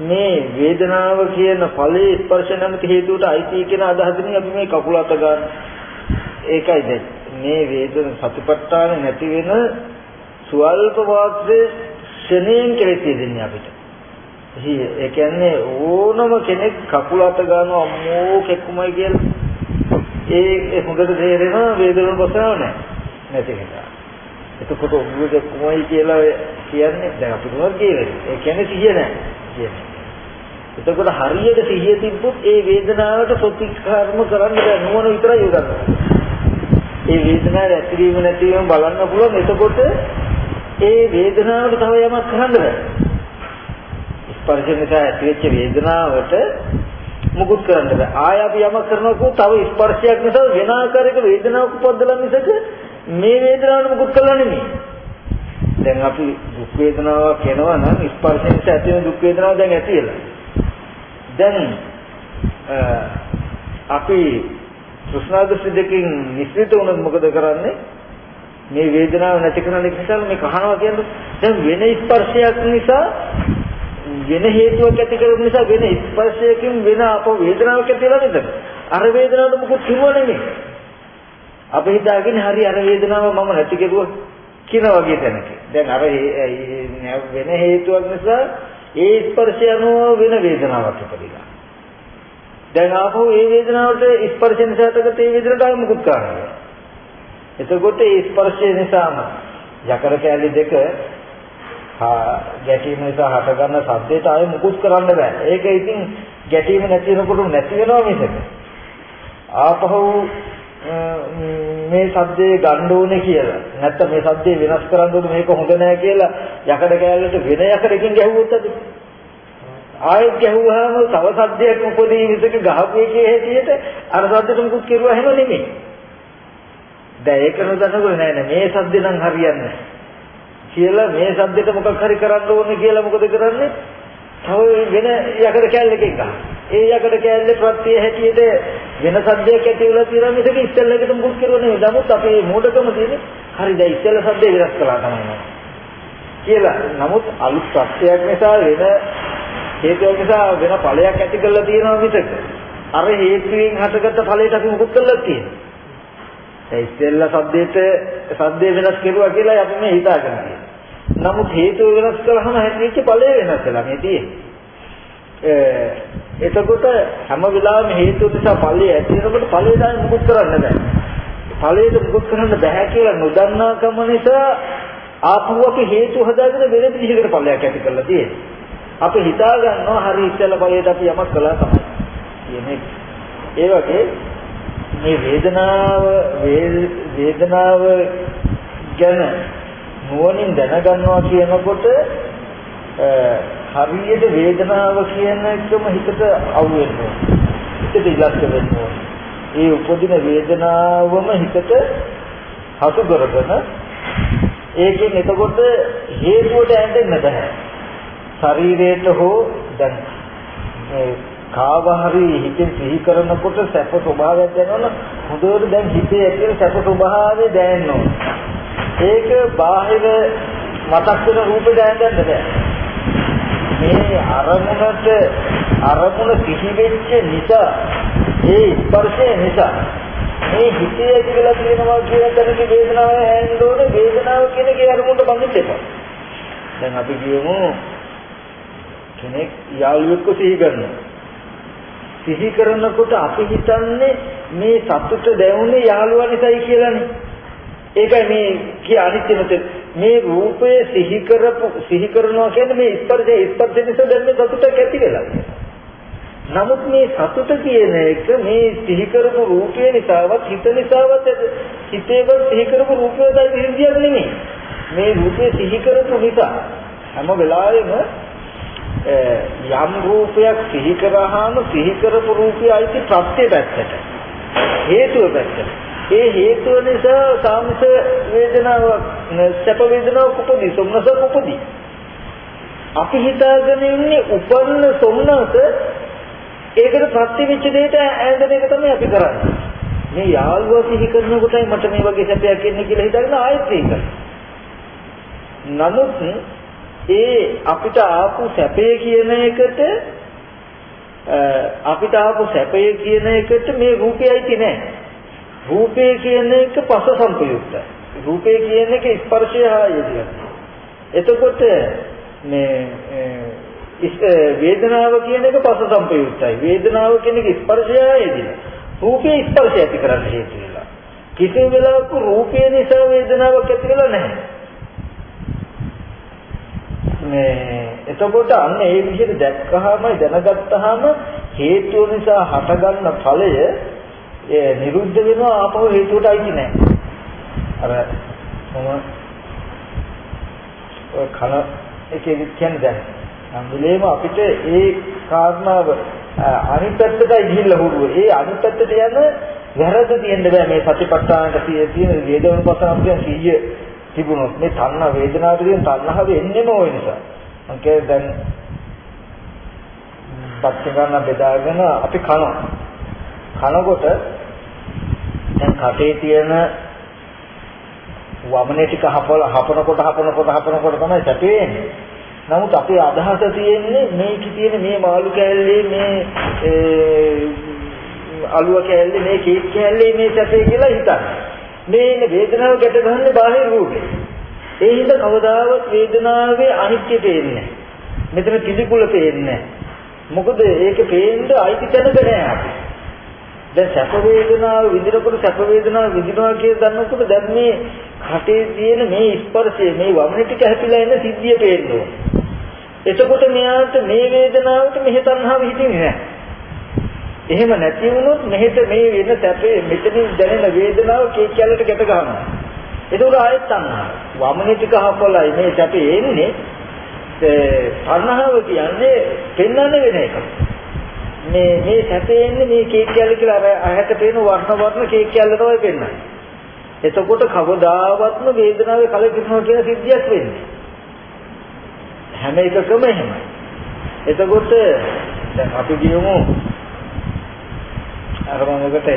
මේ වේදනාව කියන ඵලයේ ස්පර්ශ නැමති හේතුවට අයිති කියන අදහසින් අපි මේ කකුල අත ගන්න. ඒකයි දැන් මේ වේදන සතිපට්ඨාන නැති වෙන සුවල්ප වාග්සේ ශනේන් කෙරෙති දෙන්නේ අපිට. ඒ කියන්නේ ඕනම කෙනෙක් කකුල අත ගන්නවා අම්මෝ කෙක්කුමයි කියලා. ඒ ඒ හොඳට තේරෙනවා වේදනාවක් බසාව නැහැ. නැති නිසා. එතකොට ඔබ කෙක්කුමයි කියලා කියන්නේ දැන් අපිට මොකද කියන්නේ? ඒ කියන්නේ සිහිය නැහැ. කියන්නේ. එතකොට හරියට සිහිය තිබ්බොත් ඒ වේදනාවට ප්‍රතික්‍රම කරන්න බෑ නුවණ විතරයි යොදන්න. ඒ වේදනාව ඇතිවීම නැතිවීම බලන්න පුළුවන්. එතකොට ඒ වේදනාවට තව යමක් කරන්න බෑ. ස්පර්ශ නිසා ඇතිවෙච්ච වේදනාවට මුකුත් කරන්න බෑ. ආය අපි යමක් කරනකොට තව ස්පර්ශයක් නිසා වෙන ආකාරයක වේදනාවක් උපද්දලා මිසක මේ වේදනාවට මුකුත් කළා නෙමෙයි. දැන් අපි දුක් වේදනාවක් එනවා නම් ස්පර්ශයෙන් ඇති වෙන දුක් වේදනාව දැන් ඇති වෙලා. දැන් අපි තෘෂ්ණා දෘෂ්ටි දෙකෙන් නිස්සිත වුණොත් මොකද කරන්නේ? මේ වේදනාව නැති කරන්න නිසා මේ කහනවා කියන්නේ දැන් වෙන ස්පර්ශයක් නිසා වෙන හේතුවක් ඇති කරපු නිසා වෙන ස්පර්ශයකින් වෙන අප වේදනාවක් ඇති වෙලා නේද? අර වේදනාවට මොකද කිව්ව නෙමෙයි. අපි හිතාගෙන හරි අර වේදනාව මම නැති කෙරුවා කියන වගේ තැනක. දැන් අර වෙන හේතුවක් නිසා ඒ ස්පර්ශය අනුව වෙන වේදනාවක් ඇතිවෙලා. දැන් ආපහු ඒ වේදනාවට ස්පර්ශ නිසාතකට ඒ වේදනට ආයෙ මුකුත් කරන්නේ. එතකොට ඒ ස්පර්ශය නිසාම යකඩ කැලි දෙක ගැටීම නිසා හටගන්න සද්දයට ආයෙ මුකුත් කරන්න බෑ. ඒක ඉතින් ගැටීම නැති වෙනකොට නැති වෙනවා මිසක. ආපහු මේ සද්දේ ගන්න ඕනේ කියලා. නැත්නම් මේ සද්දේ වෙනස් කරන්න ඕනේ මේක හොඳ නෑ කියලා යකඩ කෑල්ලට වෙන යකඩකින් ගැහුවොත් අද ආයෙත් ගැහුවාම තව සද්දයක් උපදී විසක ගහපු එකේ හැටියට අර සද්දෙට මුකුත් කෙරුවා හැම නෙමෙයි. දැන් ඒක නොදන්නකොට නෑ නෑ. මේ සද්දේ නම් හරියන්නේ කියලා මේ සද්දෙට මොකක් හරි කරන්න ඕනේ කියලා මොකද කරන්නේ? තව වෙන යකඩ කෑල්ලකින් ගන්න. ඒ යකඩ කෑල්ලේ ප්‍රත්‍ය හැටියට වෙන සද්දයක් ඇති වෙලා තියෙනවා මිසක ඉස්සෙල්ලකට මුකුත් කරුවේ නෙවෙයි. නමුත් අපේ මෝඩකම තියෙන්නේ හරි දැන් ඉස්සෙල්ල සද්දේ වෙනස් කළා තමයි. කියලා. නමුත් අලුත් ප්‍රත්‍යක් නිසා වෙන හේතුවක් නිසා වෙන ඵලයක් ඇති කරලා තියෙනවා මිසක අර හේතුවෙන් හටගත්ත ඵලයට අපි මුකුත් කරලා තියෙන්නේ. ඒ ඉස්සෙල්ල සද්දේට සද්දේ වෙනස් කෙරුවා කියලා අපි මේ හිතාගෙන තියෙනවා. නමුත් හේතු වෙනස් කළාම හැටිච්ච ඵලය වෙනස් වෙලා මේ තියෙන්නේ. එතකොට හැම වෙලාවෙම හේතු නිසා ඵලය ඇති වෙනකොට ඵලය දැන් මුකුත් කරන්න බෑ. ඵලයට මුකුත් කරන්න බෑ කියලා නොදන්නාකම නිසා ආපහු අපි හේතු හදාගෙන වෙන විදිහකට ඵලයක් ඇති කරලා තියෙන්නේ. අපි හිතා ගන්නවා හරි ඉස්සෙල්ලා ඵලයට අපි යමක් කළා තමයි. කියන්නේ ඒ වගේ මේ වේදනාව වේදනාව ගැන නුවණින් දැනගන්නවා කියනකොට හරියට වේදනාව කියන එකම හිතට අවු වෙනවා. හිතට ඉලක්ක වෙනවා. ඒ උපදින වේදනාවම හිතට හසු කරගෙන ඒකෙන් එතකොට හේතුවට ඇඳෙන්න බෑ. ශරීරයට හෝ දැන් කාව හරි හිතෙන් සිහි කරනකොට සැප ස්වභාවයක් දැනවන හොඳට දැන් හිතේ ඇතුලේ සැප ස්වභාවය දැනෙනවා. ඒක බාහිර මතක් වෙන රූපේ දැනගන්න බෑ. මේ අරමුණට අරමුණ සිහි වෙච්ච නිසා ඒ ස්පර්ශය නිසා මේ හිතේ ඇති වෙලා තියෙනවා කියන තැනදී වේදනාව හැංගනකොට වේදනාව කියන කේ අරමුණට බඳින්න එපා. දැන් අපි කියමු කෙනෙක් යාළුවෙක්ව සිහි කරනවා. සිහි කරනකොට අපි හිතන්නේ මේ සතුට දැනුනේ යාළුවා නිසායි කියලානේ. ඒකයි මේ කිය අනිත්‍යමත මේ රූපය සිහි කරපු සිහි කරනවා කියන්නේ මේ ස්පර්ශය ස්පර්ශ නිසා දැන් මේ සතුටක් ඇති වෙලා. නමුත් මේ සතුට කියන එක මේ සිහි කරපු රූපය නිසාවත් හිත නිසාවත් හිතේව සිහි කරපු රූපයයි විහිදියක් නෙමෙයි. මේ රූපය සිහි කරපු නිසා හැම වෙලාවෙම යම් රූපයක් සිහි කරාම සිහි කරපු රූපය අයිති ප්‍රත්‍ය පැත්තට හේතුව පැත්තට ඒ හේතුව නිසා සාමස වේදනාවක් සැප වේදනාවක් උපදී සොම්නසක් උපදී අපි හිතාගෙන ඉන්නේ උපන්න සොම්නස ඒකට ප්‍රතිවිච්ඡ දෙයට ඈඳන එක තමයි අපි කරන්නේ. මේ යාළුවා සිහි කරනකොටයි මට මේ වගේ සැපයක් එන්නේ කියලා හිතාගෙන ආයෙත් ඒක නමුත් ඒ අපිට ආපු සැපේ කියන එකට අපිට ආපු සැපේ කියන එකට මේ රූපයයි නැහැ. රූපේ කියන එක පස සම්පයුක්තයි. රූපේ කියන එක ස්පර්ශය හා යෙදෙනවා. එතකොට මේ වේදනාව කියන එක පස සම්පයුක්තයි. වේදනාව කියන එක ස්පර්ශය හා යෙදෙනවා. රූපේ ස්පර්ශය ඇති කරන්න හේතු වෙලා. කිසිම වෙලාවක රූපේ නිසා වේදනාවක් ඇති වෙලා නැහැ. මේ එතකොට අන්න ඒ විදිහට දැක්කහම දැනගත්තාම හේතුව නිසා හටගන්න ඵලය ඒ නිරුද්ධ වෙනවා ආපහු හේතුවට අයිති නැහැ. අර මම ඔය කන එකේ කියන්නේ දැන් අම්බුලේම අපිට ඒ කාරණාව අනිත් පැත්තටයි ගිහිල්ලා හුරුව. ඒ අනිත් පැත්තට යන වැරද්ද තියෙන්න බෑ මේ සතිපට්ඨානට තියෙන වේදවන පසනම් කියන 100 තිබුණොත් මේ තණ්හ වේදනාවට තියෙන තණ්හාව එන්නේම ওই නිසා. මම කියන්නේ දැන් පච්ච ගන්න බෙදාගෙන අපි කනවා. කනකොට දැන් කටේ තියෙන වමනේ ටික හපල හපනකොට හපනකොට හපනකොට තමයි සැපේන්නේ. නමුත් අපේ අදහස තියෙන්නේ මේකේ තියෙන මේ මාළු කෑල්ලේ මේ අලුව කෑල්ලේ මේ කේක් කෑල්ලේ මේ සැපේ කියලා හිතන්නේ. මේ වේදනාව ගැට ගන්න බාහිර රූපේ. ඒ හින්දා කවදාවත් වේදනාවේ අනිත්‍ය පේන්නේ මෙතන පිළිකුල පේන්නේ මොකද ඒක පේන්න අයිති තැනක නෑ අපි. දැන් සැප වේදනාව විඳිනකොට සැප වේදනාව විඳිනවා කියලා දන්නකොට දැන් මේ කටේ තියෙන මේ ස්පර්ශය මේ වමන ටික හැපිලා එන සිද්ධිය පේන්න ඕන. එතකොට මෙයාට මේ වේදනාවට මෙහෙ තණ්හාව හිතෙන්නේ නැහැ. එහෙම නැති වුණොත් මෙහෙට මේ වෙන සැපේ මෙතනින් දැනෙන වේදනාව කේක් කැලට ගැට ගන්නවා. එතකොට ආයෙත් තණ්හාව. වමනේ ටික හපලයි මේ සැපේ එන්නේ. ඒ තණ්හාව කියන්නේ පෙන්වන්න වෙන එකක්. මේ මේ සැපේ එන්නේ මේ කේක් කැල්ල කියලා අර ඇහැට පේන වර්ණ වර්ණ කේක් කැල්ල තමයි පෙන්වන්නේ. එතකොට කවදාවත්ම වේදනාවේ කලකිරෙනවා කියන සිද්ධියක් වෙන්නේ. හැම එකකම එහෙමයි. එතකොට දැන් අපි කියමු අර මම ඔකට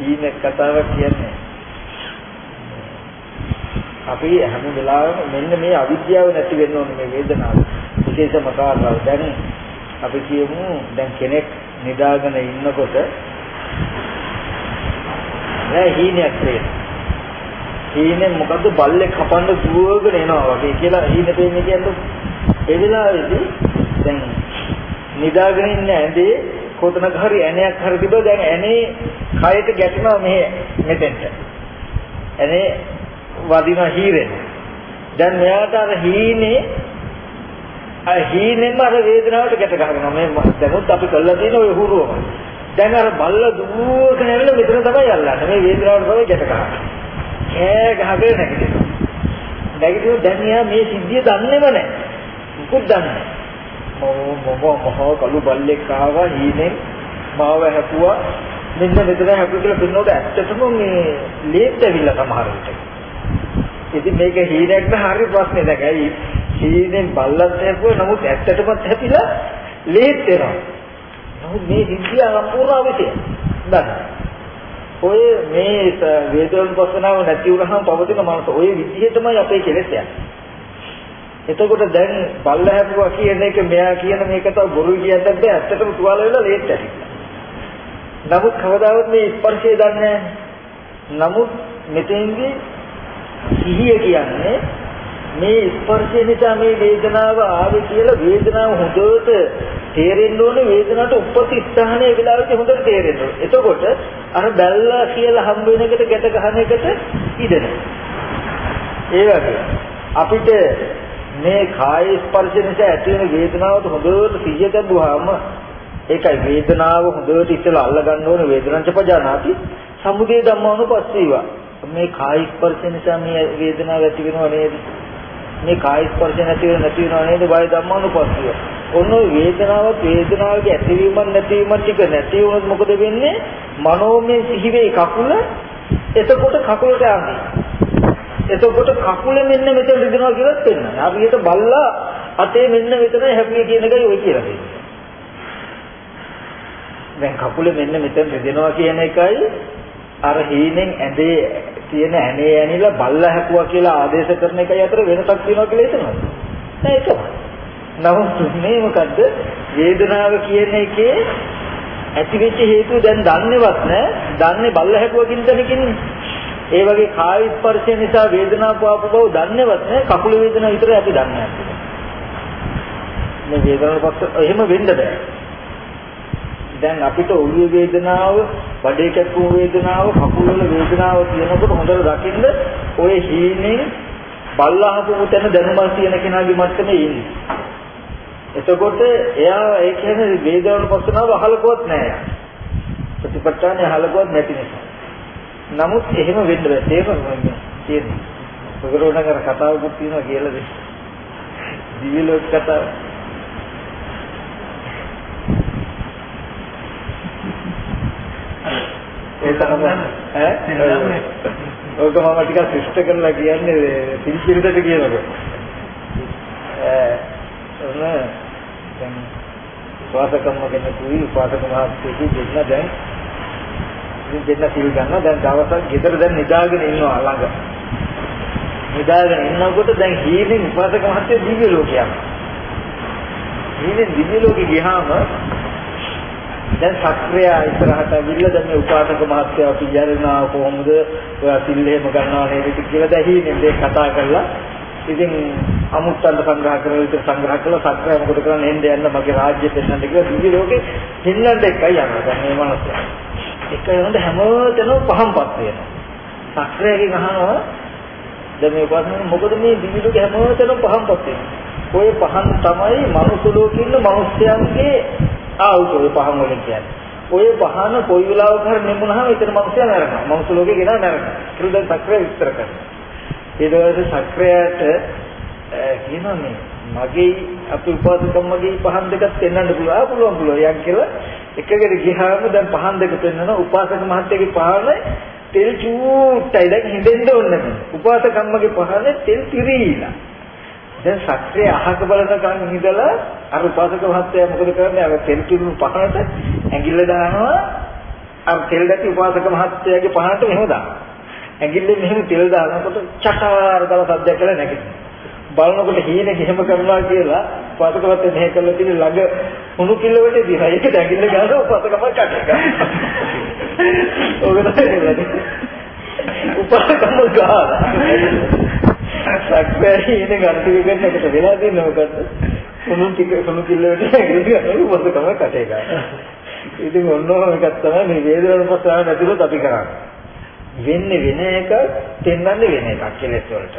හීන කතාවක් කියන්නේ. අපි හැම වෙලාවෙම මෙන්න මේ අවිද්‍යාව නැති වෙන්න ඕනේ මේ වේදනාව. විශේෂම කාරණාව. දැන් අපි කියමු දැන් කෙනෙක් නිදාගෙන ඉන්නකොට නෑ හීනයක් තියෙනවා. හීනේ මොකද්ද බල්ලෙක් කපන්න දුවගෙන එනවා වගේ කියලා හීන දෙන්නේ කියන්නේ ඒ වෙලාවේදී දැන් නිදාගෙන ඉන්න ඇඳේ කොතනක හරි ඇණයක් හරි තිබ්බ දැන් ඇනේ කයට ගැටෙනවා මෙහෙ මෙතෙන්ට. ඇනේ වදින හීරෙන්. දැන් මෙයාට අර හීනේ අර හීනෙම අර වේදනාවට ගැට ගන්නවා. මේ දැනුත් අපි කළා තියෙන ඔය හුරුවම. දැන් අර බල්ල දුවගෙන ඇවිල්ලා මෙතන තමයි අල්ලන්නේ. මේ වේදනාවට තමයි ගැට ගහන්නේ. ඈ ගහගෙන නැගිටිනවා. නැගිටිනවා දැන් එයා මේ සිද්ධිය දන්නේම නැහැ. මුකුත් දන්නේ නැහැ. මොම මොහ කළු බල්ලෙක් ආවා හීනෙන් මාව හැපුවා. මෙන්න මෙතන හැපුවා කියලා පින්නෝට ඇත්තටම මේ ලේත් ඇවිල්ලා සමහර විට. ඉතින් මේක හීනක්ද හරි ප්‍රශ්නේ දැන් ඇයි හීනෙන් බල්ලත් හැපුවා නමුත් ඇත්තටම හැපිලා ලේත් වෙනවා. නමුත් මේ සිද්ධිය සම්පූර්ණ අවශ්‍යයි. දන්න. ඔය මේ වේදෝන් පස්සනාව නැති වුණාම පවතින මනස ඔය විදිහටමයි අපේ කෙලෙස් යන්නේ. එතකොට දැන් බල්ල හැපුවා කියන එක මෙයා කියන මේක තව බොරු කියන්නත් බෑ ඇත්තටම තුවාල වෙලා ලේට් ඇති. නමුත් කවදාවත් මේ ස්පර්ශය දන්නේ නමුත් මෙතෙන්දී සිහිය කියන්නේ මේ ස්පර්ශය නිසා මේ වේදනාව ආවේ කියලා වේදනාව හොඳට තේරෙන්න ඕනේ වේදනාවට උප්පති ස්ථානයේ වෙලාවට හොඳට තේරෙන්න ඕනේ. එතකොට අර බැල්ලා කියලා හම්බ වෙන එකට ගැට ගන්න එකට ඉඩ ඒ වගේ. අපිට මේ කාය ස්පර්ශ නිසා ඇති වෙන වේදනාවට හොඳට සිහිය දැබුවාම ඒකයි වේදනාව හොඳට ඉස්සලා අල්ල ගන්න ඕනේ. වේදනංච පජානාති සමුදේ ධම්මානුපස්සීවා මේ කාය ස්පර්ශ නිසා මේ වේදනාව ඇති වෙනව නේද? මේ කාය ස්පර්ශ නැති වෙන නැති වෙනව නේද බය ධම්මානුපස්සීවා ඔන්න වේදනාවක් වේදනාවගේ ඇතිවීමක් නැතිවීමක් ටික නැති වුණොත් මොකද වෙන්නේ? මනෝමය සිහිවේ කකුල එතකොට කකුලට යන්නේ. එතකොට කකුල මෙන්න මෙතන රිදෙනවා කියලා පෙන්නනවා. අපි හිත බල්ලා අතේ මෙන්න මෙතන හැපුවේ කියන එකයි ඔය කියලා තියෙන්නේ. දැන් කකුල මෙන්න මෙතන රිදෙනවා කියන එකයි අර හීනෙන් ඇඳේ තියෙන ඇනේ ඇනිලා බල්ලා හැපුවා කියලා ආදේශ කරන එකයි අතර වෙනසක් තියෙනවා කියලා හිතනවා. නෑ ඒකම. නමුත් මේ මොකද්ද වේදනාව කියන එකේ ඇතිවෙච්ච හේතුව දැන් දන්නේවත් නෑ. දන්නේ බල්ල හැකුවකින් තනකින්නේ. ඒ වගේ කාය ස්පර්ශය නිසා වේදනාව පාපු බව දන්නේවත් නෑ. කකුල වේදනාව විතරයි අපි දන්නේ. මේ වේදනාව පස්ස එහෙම වෙන්න බෑ. දැන් අපිට ඔළුවේ වේදනාව, බඩේ කැක්කුම වේදනාව, කකුල වල වේදනාව කියනකොට හොඳට දකින්න ඔය හීනෙන් බල්ලහපු තැන දැනුමක් තියෙන කෙනාගේ මට්ටමේ ඉන්නේ. එතකොට එයා ඒ කියන්නේ වේදනාවන පස්සනාව අහලකවත් නෑ. ප්‍රතිපත්තානේ අහලකවත් නැති නිසා. නමුත් එහෙම වෙන්න බෑ. තේරෙනවද? තියෙන්නේ. ඔයගොල්ලෝ නගර කතාවකුත් තියෙනවා කියලා දෙන්න. දිව්‍ය ලෝක කතාව. ඒ තරම ඈ ඔක මම ටිකක් ශිෂ්ට කරලා කියන්නේ පිළිචිරිතට කියනකොට. ඈ ඔන්න දැන් උපාසකම්ම කෙනෙකුයි උපාසක මහත්තයෙකුයි දෙන්න දැන් ඉතින් දෙන්න සිල් ගන්නවා දැන් දවසක් ගෙදර දැන් නිදාගෙන ඉන්නවා ළඟ. නිදාගෙන ඉන්නකොට දැන් හීනෙන් උපාසක මහත්තය දිව්‍ය ලෝකයක් යනවා. හීනෙන් දිව්‍ය ලෝකෙ ගියාම දැන් සක්‍රිය ඉස්සරහට ඇවිල්ලා දැන් මේ උපාසක මහත්තයා පිළිගන්නවා කොහොමද ඔයා සිල් එහෙම ගන්නවා නේද කියලා දැන් හීනෙන් දෙක කතා කරලා ඉතින් අමුත්තන්ට සංග්‍රහ කරලා විතර සංග්‍රහ කළා සක්‍රිය මොකද කරන්නේ එන්න යන්න මගේ රාජ්‍ය දෙන්නට කියලා දිව්‍ය ලෝකේ හින්නන්න එකයි යනවා දැන් මේ මනස. එක යනද හැමතැනම පහම්පත් වෙනවා. සක්‍රියගෙන් අහනවා දැන් මේ උපාසකම මොකද මේ දිව්‍ය ලෝකේ හැමතැනම පහම්පත් වෙනවා. ඔය පහන් තමයි මනුස්ස ලෝකේ ඉන්න මිනිස්යන්ගේ ආවුත ඔය පහන් වලින් කියන්නේ. ඔය පහන කොයි වෙලාවක හරි නෙමුනහම එතන මිනිස්සයා මැරෙනවා. මනුස්ස ලෝකේ ගෙනා මැරෙනවා. ඒක දැන් සක්‍රිය විස්තර කරනවා. ඊට පස්සේ සක්‍රියට කියනවා මේ මගේ අපි උපාසකම්මගේ පහන් දෙකක් පෙන්වන්න පුළුවන්. ආ පුළුවන් පුළුවන් යන් කියලා එකකට ගියාම දැන් පහන් දෙක පෙන්වනවා. උපාසක මහත්තයාගේ පහන තෙල් චූට්ටයි දැන් හින්දෙන්න ඕනේ. උපාසකම්මගේ පහන තෙල් තිරීලා. දැන් සක්‍රිය අහක බලනකන් ඉඳලා අර උපාසක මහත්තයා මොකද කරන්නේ? අර තෙල් කිරුණු පහනට ඇඟිල්ල දානවා. අර තෙල් දැටි උපාසක මහත්තයාගේ පහනට මෙහෙම දානවා. ඇඟිල්ලෙන් මෙහෙම තෙල් දානකොට චටාර දාලා සද්දයක් කළා නැගිටිනවා. බලනකොට හීනේ කිහිම කරනවා කියලා උපාසකවත් මෙහෙ කළා තියෙන ළඟ උණු කිල්ලවට දිහා ඒක ඇඟිල්ල ගාලා උපාසකම කටේ ගන්නවා. <laughs> ඔබ තමයි උපාසකම ගාලා සක්පෑරි ඉන්නේ ගන්ති වෙන්න එකට වෙලා තියෙන්නේ මොකද්ද? සුණු ටික සුණු කිල්ලවට ගිහින් මොකද තමයි කටේ ගන්න. ඉතින් ඔන්නෝම එකක් තමයි මේ වේදනාව පස්සාව නැතිලොත් අපි කරන්නේ. වෙන්නේ වෙන එක, දෙන්නන්නේ වෙන එකක් කෙලෙස් වලට.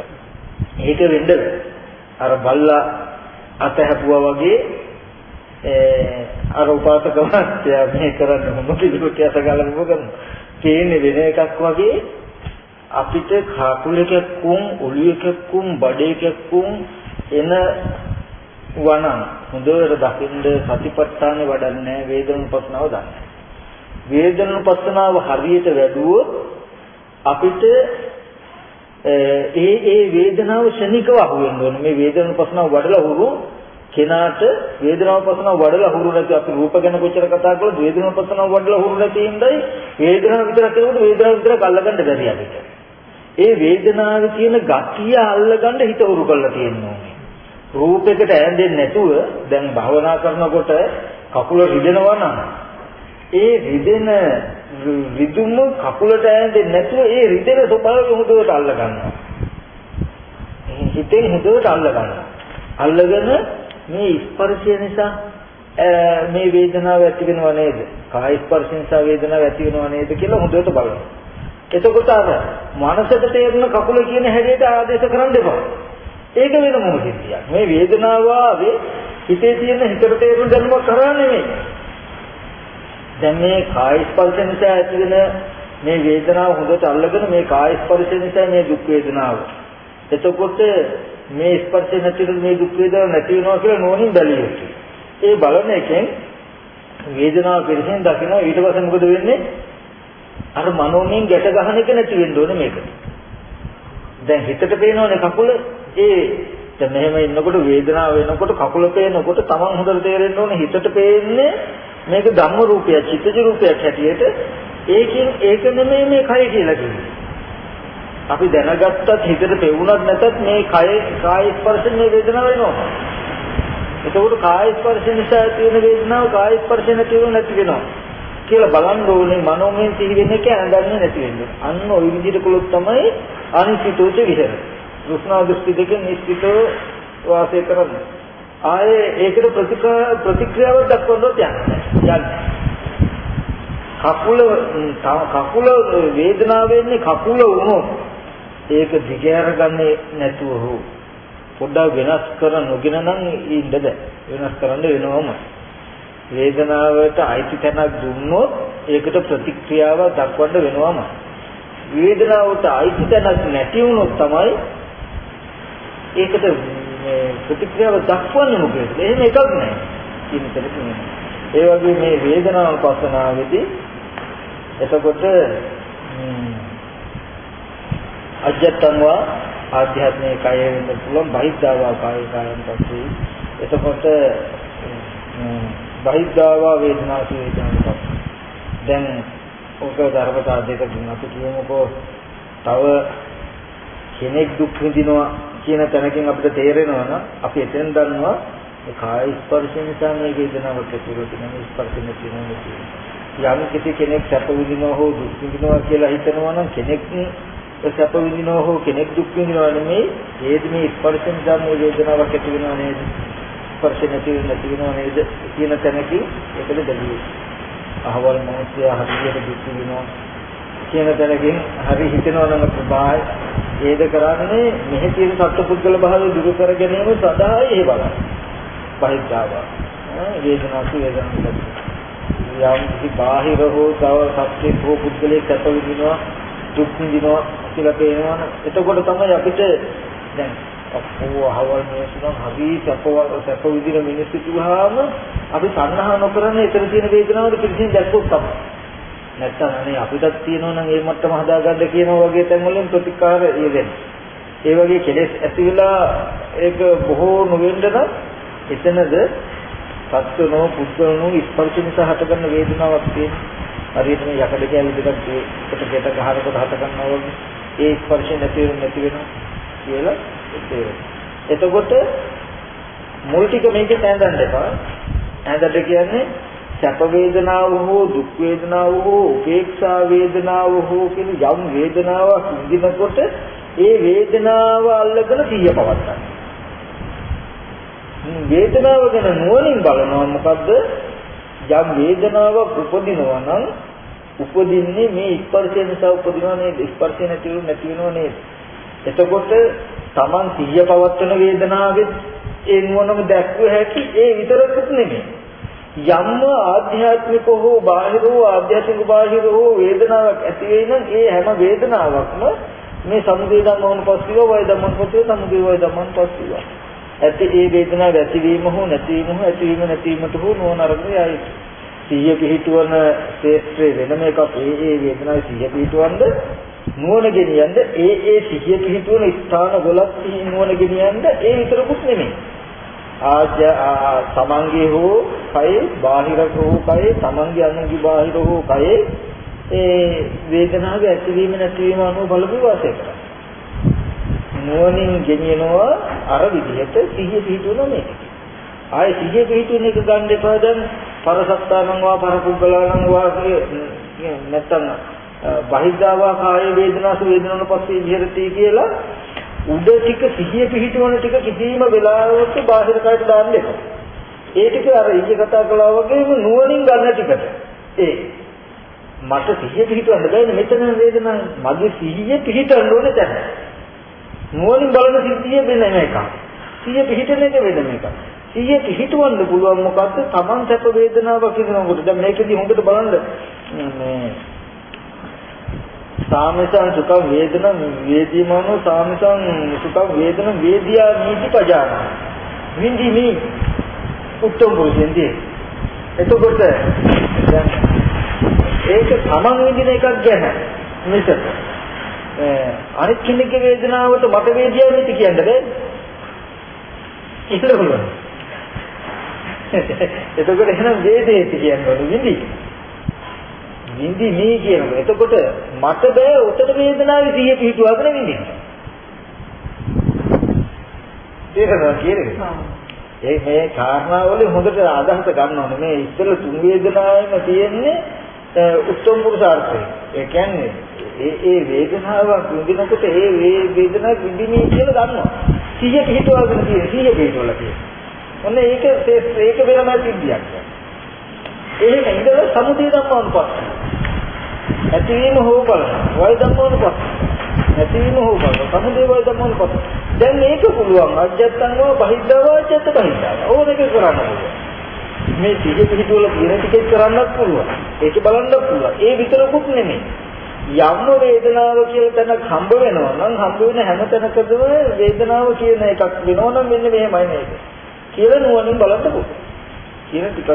ඒක වෙන්නද? අර බල්ලා අතහැපුවා වගේ අර උපාසක වාස්ත්‍ය මේ කරන්නේ මොකද කිලුට යසගලම මොකද? තේන්නේ වෙන එකක් වගේ අපිට කකුලකකුම් ඔළුවකකුම් බඩේකකුම් එන වනම් හොඳට දකින්න සතිපට්ඨානේ වඩන්නේ වේදනුපස්සනාව දන්නේ. වේදනුපස්සනාව හරියට වැඩුවොත් අපිට ඒ ඒ වේදනාව ශනිකව අහු වෙන්න ඕනේ. මේ වේදනුපස්සනාව වඩලා හුරු කෙනාට වේදනාවපස්සනාව වඩලා හුරු නැති අපි රූප ගැන කොච්චර කතා කළොත් වේදනාවපස්සනාව වඩලා හුරු නැති හින්දායි වේදනාව විතරක් කියනකොට වේදනාව විතරක් අල්ලගන්න බැරි අපිට. ඒ වේදනාවේ තියෙන ගතිය අල්ලගන්න හිත උරු කරලා තියෙනවා. රූපයකට ඈඳෙන්නේ නැතුව දැන් භවනා කරනකොට කකුල රිදෙනවා නම් ඒ රිදෙන රිදුම කකුලට ඈඳෙන්නේ නැතුව ඒ රිදෙන ස්වභාවය හොඳට අල්ල ගන්නවා. හිතෙන් හොඳට අල්ල ගන්නවා. අල්ලගෙන මේ ස්පර්ශය නිසා මේ වේදනාව ඇති වෙනව නේද? කාය ස්පර්ශ නිසා වේදනාව ඇති වෙනව නේද කියලා හොඳට බලනවා. එතකොට අර මනසට තේරෙන කකුල කියන හැටියට ආදේශ කරන්න එපා. ඒක වෙන මොකක්ද මේ වේදනාව ආවේ හිතේ තියෙන හිතට තේරුම් ගන්නව කරා නෙමෙයි. දැන් මේ කාය ස්පර්ශ නිසා ඇතිවෙන මේ වේදනාව හොඳට අල්ලගෙන මේ කාය ස්පර්ශ නිසා මේ දුක් වේදනාව. එතකොට මේ ස්පර්ශ නැතිව මේ දුක් වේදනාව නැති වෙනවා කියලා නෝනින් බැලිය යුතුයි. ඒ බලන එකෙන් වේදනාව පිළිසෙන් දකිනවා ඊට පස්සේ මොකද වෙන්නේ? අර මනෝමයෙන් ගැට ගන්න එක නැති වෙන්න ඕනේ මේක. දැන් හිතට පේනවනේ කකුල ඒ දැන් මෙහෙම ඉන්නකොට වේදනාව වෙනකොට කකුල පේනකොට Taman හොඳට තේරෙන්න ඕනේ හිතට පේන්නේ මේක ධම්ම රූපය චිත්තජ රූපයක් හැටියට ඒකෙන් ඒක නෙමෙයි මේ කය කියලා කියන්නේ. අපි දැනගත්තත් හිතට පෙවුනත් නැතත් මේ කය කාය ස්පර්ශයෙන් මේ වේදනාව වෙනවා. එතකොට කාය ස්පර්ශ නිසා ඇති වෙන වේදනාව කාය ස්පර්ශ නැති වෙන නැති වෙනවා. කියලා බලන්න ඕනේ මනෝමයෙන් සිහි වෙන එක ඇඳන්නේ නැති වෙන්නේ. අන්න ওই විදිහට කළොත් තමයි අනිසිතෝච විහෙර. කෘෂ්ණා දෘෂ්ටි දෙකෙන් නිස්සිතව වාසය කරන්නේ. ආයේ ඒකට ප්‍රතික්‍රියාවක් දක්වන්නොත් යන්නේ. කකුල කකුල වේදනාව වෙන්නේ කකුල වුණොත් ඒක දිගහැරගන්නේ නැතුව හෝ පොඩ්ඩක් වෙනස් කර නොගෙන නම් ඉන්න බෑ. වෙනස් කරන්න වෙනවම. වේදනාවට අයිති තැනක් දුන්නොත් ඒකට ප්‍රතික්‍රියාව දක්වන්න වෙනවම. වේදනාවට අයිති තැනක් නැති වුණොත් තමයි ඒකට ප්‍රතික්‍රියාව දක්වන්නේ මොකද? එහෙම එකක් නැහැ. කියන තැනක නෙමෙයි. ඒ වගේ මේ වේදනාව පස්සනාවේදී එතකොට අජත්තන්වා ආධ්‍යාත්මික කය වෙන්න පුළුවන් බහිද්ධාවා කාය කායන් පස්සේ එතකොට බහිද්ධාවා වේදනාසු වේදනාවක් දැන් ඔක ධර්මතා දෙකකින් අපි කියමුකෝ. තව කෙනෙක් දුක් විඳිනවා කියන තැනකින් අපිට තේරෙනවා නම් අපි එතෙන් දන්නවා මේ කාය ස්පර්ශ නිසා මේ වේදනාවක් ඇති වෙලා තියෙනවා ස්පර්ශ නැති වෙනවා යම් කිසි කෙනෙක් සැප විඳිනවා හෝ දුක් විඳිනවා කියලා හිතනවා නම් කෙනෙක් සැප විඳිනවා හෝ කෙනෙක් දුක් විඳිනවා නෙමෙයි ඒත් මේ ස්පර්ශ නිසා මේ වේදනාවක් ඇති වෙනවා නේද? ස්පර්ශ නැති නැති වෙනව නේද කියන තැනකින් ඒකද බැලුවේ. අහවල් මිනිස්සු හරියට දුක් විඳිනවා කියන තැනකින් හරි හිතනවා නම් ප්‍රභාය ඒද කරන්නේ මෙහි තියෙන සත්පුද්ගල භාවය දුරු කර ගැනීම සදායි ඒ බලන්න. පහිතාව. වේදනාසු වේදනාසු. යම් කිසි බාහිර හෝ තව සත්‍යෙක හෝ පුද්ගලයෙක් සැප විඳිනවා දුක් විඳිනවා කියලා පේනවනේ. එතකොට තමයි අපිට දැන් අපෝ අහවල් මිනිස්සු නම් හරි සැපව සැප විදින මිනිස්සු කිව්වහම අපි සන්නහ නොකරන්නේ එතන තියෙන වේදනාවද පිළිසින් දැක්කොත් තමයි. නැත්තම් අනේ අපිටත් තියෙනවා නම් ඒ මට්ටම හදාගන්න කියනවා වගේ තැන් වලින් ප්‍රතිකාර යෙදෙන්නේ. ඒ වගේ කෙලෙස් ඇති වෙලා ඒක බොහෝ නොවෙන්න නම් එතනද සත්වනෝ පුද්ගලනෝ ස්පර්ශ නිසා හටගන්න වේදනාවක් තියෙනවා. හරියට මේ යකඩ කැලි දෙකක් එකට ගෙට ගහනකොට හට ගන්නවා වගේ ඒ ස්පර්ශය නැති වෙන නැති වෙනවා කියලා එතකොට මුල් ටික මේකේ තැඳන්න එපා. තැඳන්න කියන්නේ සැප වේදනාව හෝ දුක් වේදනාව හෝ උපේක්ෂා වේදනාව හෝ කියන යම් වේදනාවක් විඳිනකොට ඒ වේදනාව අල්ලගෙන සිහිය පවත්තා. වේදනාව ගැන නුවණින් බලනවා මොකද්ද? යම් වේදනාවක් උපදිනවා නම් උපදින්නේ මේ ස්පර්ශය නිසා උපදිනවා නේද? ස්පර්ශය නැති වෙන නැති වෙනව නේද? එතකොට Taman සිහිය පවත්වන වේදනාවෙත් ඒ නුවණම දැක්ව හැකි ඒ විතරකුත් නෙමෙයි. යම්ම ආධ්‍යාත්මික හෝ බාහිර හෝ ආධ්‍යාත්මික බාහිර හෝ වේදනාවක් ඇති වෙයි නම් ඒ හැම වේදනාවක්ම මේ සමුදේ ධම්මවන පස්සිව වය ධම්මවන පස්සිව සමුදේ වය ධම්මවන පස්සිව. ඇති ඒ වේදනාව ඇතිවීම හෝ නැතිවීම හෝ ඇතිවීම නැතිවීමට හෝ නොවන අරගෙන සිහිය පිහිටුවන ශේත්‍රයේ වෙනම එකක් ඒ ඒ වේදනාවේ සිහිය පිහිටවන්න නුවණ ගෙනියන්න ඒ ඒ සිහිය පිහිටුවන ස්ථාන වලත් නුවණ ගෙනියන්න ඒ විතරකුත් නෙමෙයි. ආජ සමංගේ හෝ කයේ බාහිර හෝ කයේ සමංගේ අනුගේ බාහිර හෝ කයේ ඒ වේදනාවේ ඇතිවීම නැතිවීම අනුව බලපු වාසය කරා නුවණින් ගෙනියනවා අර විදිහට සිහිය පිහිටුවන මේක. ආයේ සිහිය පිහිටුවන එක ගන්න එපා දැන්. පරසත්තානං වා පරකුග්ගලානං වා නැත්තම් බහිද්ධාවා කාය වේදනාසු වේදනන පස්සේ විහෙරති කියලා උඩ ටික සිහිය පිහිටවන ටික කිසිම වෙලාවක බාහිර කායට දාන්න එපා. ඒ ටික අර ඊයේ කතා කළා වගේම නුවණින් ගන්න ටිකට. ඒ මට සිහිය පිහිටවන්න බෑනේ මෙතන වේදනාව මගේ සිහිය පිහිටවන්න ඕනේ දැන්. නුවණින් බලන සිහිය වෙන එකක්. සිහිය පිහිටන එක වෙන එකක්. සිහිය පිහිටවන්න පුළුවන් මොකද්ද? Taman සැප වේදනාවක් කියනකොට දැන් මේකදී හොඳට බලන්න මේ සාමසං සුඛ වේදන වේදීමනෝ සාමසං සුඛ වේදන වේදියා නීති පජාන විඳිමි උත්තම පුරුෂෙන්දී එතකොට දැන් ඒක තමන් විඳින එකක් ගැන මිසක අනිත් කෙනෙක්ගේ වේදනාවට මට වේදියා නීති කියන්න බෑ. ඉතල පුළුවන් එතකොට එහෙනම් වේදේති කියන්නේ විඳි විඳිනේ කියනකොට එතකොට මට බෑ උතර වේදනාවේ සිහිය පිහිටුවාගෙන විඳින්න. තේරෙනවද කියන්නේ? ඒ මේ කාරණාවලින් හොඳට අදහස ගන්න ඕනේ. මේ ඉස්සෙල්ල තුන් වේදනාවෙම තියෙන්නේ උත්තම පුරුෂාර්ථය. ඒ කියන්නේ ඒ ඒ වේදනාව විඳිනකොට ඒ වේදනාව විඳිනේ කියලා දන්නවා. සිහිය පිහිටුවාගෙන තියෙන සිහිය පිහිටවලා තියෙන. ඔන්න ඒක ඒක වෙනම සිද්ධියක්. එහෙම ඉඳලා සමුදේ ධම්මානුපස්සන. ඇතිවීම හෝ බලන වය ධම්මානුපස්සන. නැතිවීම හෝ බලන සමුදේ වය ධම්මානුපස්සන. දැන් මේක පුළුවන් අජත්තංගව බහිද්ධව අජත්ත බහිද්ධව. ඕන එක කරන්න පුළුවන්. මේ සිහිය පිහිටුවල කියන ටිකේ කරන්නත් පුළුවන්. ඒක බලන්නත් පුළුවන්. ඒ විතරකුත් නෙමෙයි. යම් වේදනාව කියලා තැනක් හම්බ වෙනවා නම් හම්බ වෙන හැම තැනකදම වේදනාව කියන එකක් වෙනවා නම් මෙන්න මෙහෙමයි මේක. කියලා නුවණින් බලන්න පුළුවන්. කියන ටිකක්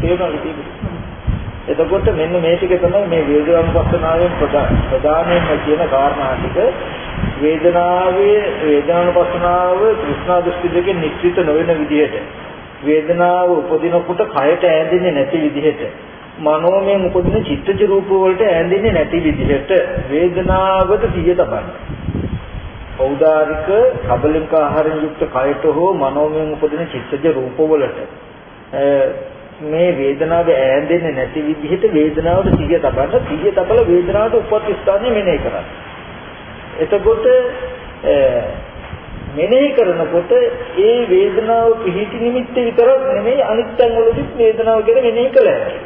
තියෙනවා. එතකොට මෙන්න මේ ටික තමයි මේ වේදනානුපස්සනාවෙන් ප්‍රධානයෙන්ම කියන කාරණා ටික. වේදනාවේ වේදනානුපස්සනාව තෘෂ්ණා දෘෂ්ටි දෙකෙන් නිශ්චිත නොවන විදිහට. වේදනාව උපදිනකොට කයට ඈඳෙන්නේ නැති විදිහට. මනෝමය උපදින චිත්තජ රූප වලට ඈඳෙන්නේ නැති විදිහට වේදනාවට සිය තබන්න. ඖදාරික කබලින්ක ආහාරයෙන් යුක්ත කයට හෝ මනෝමය උපදින චිත්තජ රූප වලට. මේ වේදනාව ඈඳෙන්නේ නැති විදිහට වේදනාවට සිහිය තබන්න සිහිය තබල වේදනාවට උපත් ස්ථානය මෙනෙහි කරන්න. එතකොට මෙනෙහි කරනකොට ඒ වේදනාව පිහිටි නිමිත්ත විතරක් නෙමෙයි අනිත් තැන් වලදීත් වේදනාව ගැන මෙනෙහි කළ හැකියි.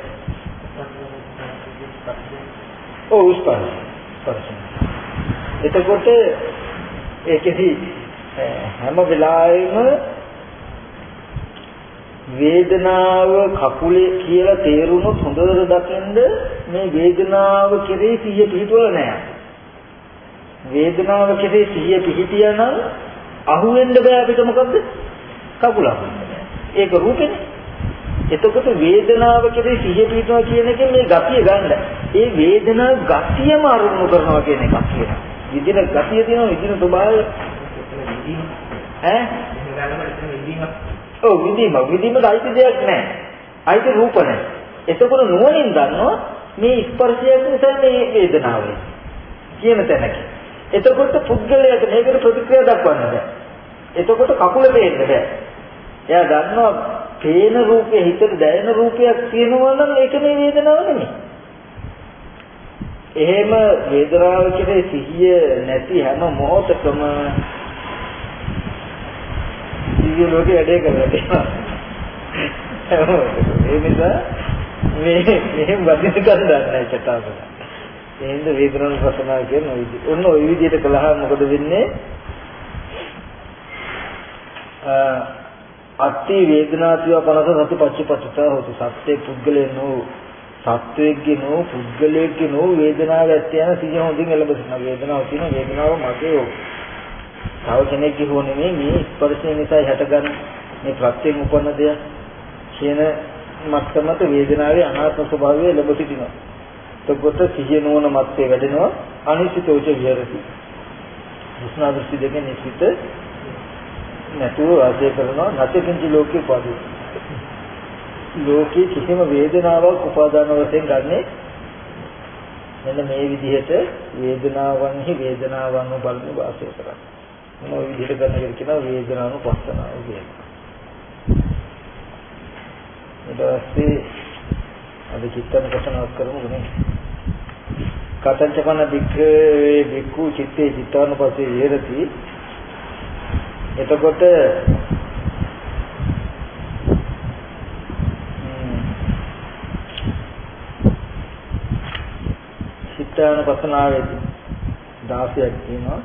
ඔව් ස්පර්ශ. ස්පර්ශ. එතකොට ඒකෙදි හැම වෙලාවෙම වේදනාව කකුලේ කියලා තේරුනොත් හොඳට දකින්ද මේ වේදනාව කෙරේ සිහිය පිහිටවල නැහැ. වේදනාව කෙරේ සිහිය පිහිටියනම් අහුවෙන්න බෑ අපිට මොකද්ද? කකුල ඒක රූපෙනේ. එතකොට වේදනාව කෙරේ සිහිය පිහිටනවා කියන එකෙන් මේ ගතිය ගන්න. ඒ වේදනාව ගතියම අරමුණු කරනවා කියන එකක් කියනවා. විදින ගතිය තියෙනවා විදින ස්වභාවය ඈ ඔව් විදීම විදීමට අයිති දෙයක් නැහැ. අයිති රූප නැහැ. එතකොට නුවණින් දන්නවා මේ ස්පර්ශය නිසා මේ වේදනාව කියන තැනක. එතකොට පුද්ගලයාට මේකට ප්‍රතික්‍රියා දක්වන්න බෑ. එතකොට කකුල පේන්න බෑ. එයා දන්නවා පේන රූපේ හිතට දැනෙන රූපයක් තියෙනවා නම් ඒක මේ වේදනාව නෙමෙයි. එහෙම වේදනාව කෙරේ සිහිය නැති හැම මොහොතකම දිව්‍ය ලෝකේ වැඩේ කරලා තියෙනවා. ඒ නිසා මේ මෙහෙම වදින ගන්න නැහැ චටාපල. එහෙනම් වේදනාව ප්‍රසනාව කියන ඔය විදිහ. ඔන්න ওই විදිහට කළා මොකද වෙන්නේ? අත්ති වේදනාතිව පනස සති පච්චපට්ඨා හොතු සත්‍ය පුද්ගලයන් නෝ සත්වයේගේ නෝ පුද්ගලයේගේ නෝ වේදනාව ඇත්ත යන සිහිය හොඳින් එළඹ සිටින වේදනාව තියෙන වේදනාව මගේ තව කෙනෙක්ගේ හෝ නෙමෙයි මේ ස්පර්ශය නිසා හටගන්න මේ ප්‍රත්‍යයෙන් උපන්න දෙයක් කියන මත්තමත වේදනාවේ අනාත්ම ස්වභාවය ලැබ සිටිනවා. එතකොට සිහිය නොවන මත්තේ වැඩෙනවා අනිසිතෝච විහෙරති. විස්නා දෘෂ්ටි දෙකෙන් නිසිත නැතුව වාසය කරනවා නැතිකින්ච ලෝකේ පාදේ. ලෝකේ කිසිම වේදනාවක් උපාදාන වශයෙන් ගන්නෙ මෙන්න මේ විදිහට වේදනාවන්හි වේදනාවන් බලන වාසය කරන්නේ. මොන විදිහට කරන එක කියනවා වේදනානුපස්සනාව කියලා. ඊට පස්සේ අද චිත්තන කොටනක් කරමු නේ. කතංචපන වික්‍රේ වික්ඛු චිත්තේ චිත්තානුපස්සේ විහෙරති. එතකොට චිත්තානුපස්සනාවේදී 16ක් තියෙනවා.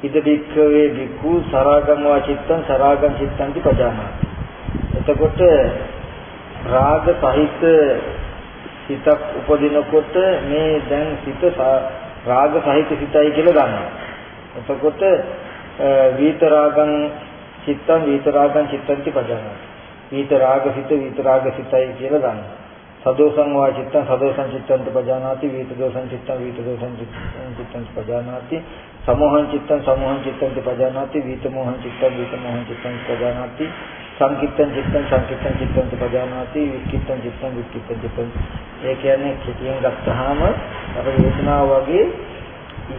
ඉද බික්කවේ බික්ඛු සරාගම් වාචිත්තං සරාගම් චිත්තංති පජානාති. එතකොට රාග සහිත සිතක් උපදිනකොට මේ දැන් සිත රාග සහිත සිතයි කියලා ගන්නවා. එතකොට වීත රාගං චිත්තං වීත රාගං චිත්තංති පජානාති. වීත රාග සිත වීත රාග සිතයි කියලා ගන්නවා. සදෝසං වා චිත්තං සදෝසං චිත්තං පජානාති වීත දෝසං චිත්තං වීත දෝසං චිත්තං පජානාති සමෝහං චිත්තං සමෝහං චිත්තං පජානාති වීත මොහං චිත්තං වීත මොහං චිත්තං පජානාති සංකිට්ඨං චිත්තං සංකිට්ඨං චිත්තං පජානාති වික්කිට්ඨං චිත්තං වික්කිට්ඨං චිත්තං ඒ කියන්නේ කෙටියෙන් ගත්තාම අර වේදනාව වගේ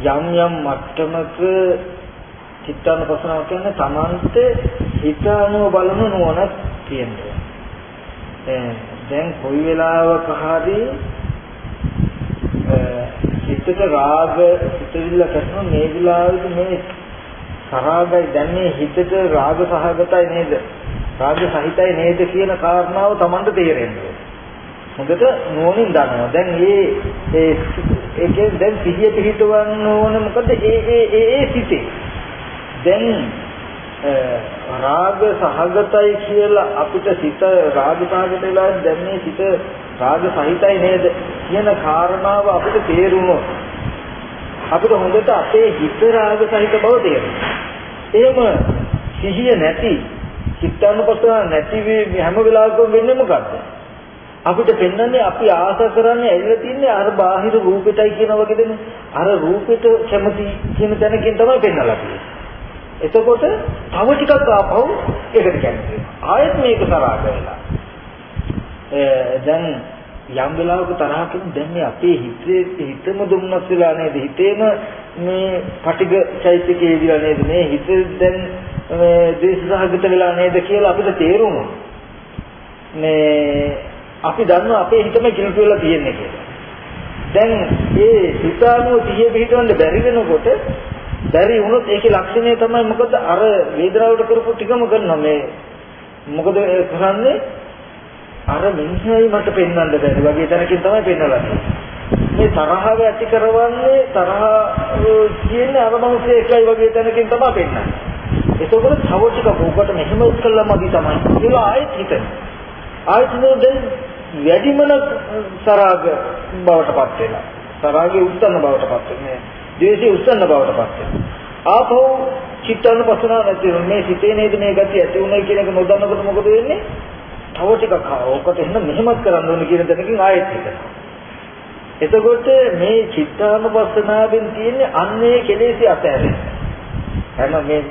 යම් යම් මට්ටමක චිත්තානුපස්සනාව කියන්නේ තමන්ට හිත අනුව බලන නුවණක් තියෙනවා. දැන් කොයි වෙලාවක හරි හිතට රාග හිතවිල්ල කරන මේ වෙලාවේදී මේ සරාගයි දැන් මේ හිතට රාග සහගතයි නේද? රාග සහිතයි නේද කියන කාරණාව Tamanට තේරෙන්නේ. හොඳට නෝනින් දන්නවා. දැන් මේ ඒ ඒකෙන් දැන් සිහිය පිහිටවන්න ඕන මොකද ඒ ඒ ඒ ඒ සිටේ. දැන් රාග සහගතයි කියලා අපිට සිත රාග සහගත වෙලා දැන් මේ සිත රාග සහිතයි නේද කියන කාරණාව අපිට තේරුණොත් අපිට හොඳට අපේ හිත රාග සහිත බව තේරෙනවා. එහෙම සිහිය නැති චිත්තානුපස්සන නැති හැම වෙලාවකම වෙන්නේ මොකද්ද? අපිට පෙන්වන්නේ අපි ආස කරන්නේ ඇවිල්ලා තින්නේ අර බාහිර රූපෙටයි කියන වගේදනේ. අර රූපෙට කැමති කියන තැනකින් තමයි පෙන්වලා තියෙන්නේ. එතකොට තව ටිකක් ආපහු ඒකට කියන්නේ. ආයෙත් මේක තරහා වෙලා. දැන් යම් වෙලාවක තරහකින් දැන් මේ අපේ හිතේ හිතම දුම්නස් වෙලා නේද? හිතේම මේ පටිග චෛත්‍යකේ විලා නේද? මේ හිත දැන් මේ දේශසහගත වෙලා නේද කියලා අපිට තේරුණා. මේ අපි දන්නවා අපේ හිතම කිලුට වෙලා තියෙන්නේ කියලා. දැන් ඒ හිතානුව සිහිය පිටවන්න බැරි වෙනකොට බැරි වුණොත් ඒකේ ලක්ෂණය තමයි මොකද අර වේදනාවට කරපු ටිකම කරනවා මේ. මොකද කරන්නේ? අර මිනිහයි මට පෙන්වන්න බැරි වගේ තැනකින් තමයි පෙන්වලා මේ තරහව ඇති කරවන්නේ තරහ කියන්නේ අර මිනිස්සේ එකයි වගේ තැනකින් තමයි පෙන්වන්නේ. එතකොට තව ටික ඕකට මෙහෙම උත්කල්ලා මදි තමයි. කියලා ආයෙත් හිතන. ආයෙත් නෝදෙන් වැඩිමන සරාග බවටපත් වෙනවා. සරාගේ උත්තර බවටපත් වෙනවා. ද්වේෂය උස්සන්න බවට පත් වෙනවා. ආපහු චිත්තානුපස්සනාව නැති වෙනවා. මේ සිතේ නේද මේ ගතිය ඇති උනායි කියන එක නොදන්නකොට මොකද වෙන්නේ? තව ටිකක් ඕකට එහෙනම් මෙහෙමත් කරන්න ඕනේ කියන තැනකින් ආයෙත් හිතනවා. එතකොට මේ චිත්තානුපස්සනාවෙන් තියෙන්නේ අන්නේ කෙලෙසි අතහැරෙන්න. හැම මේ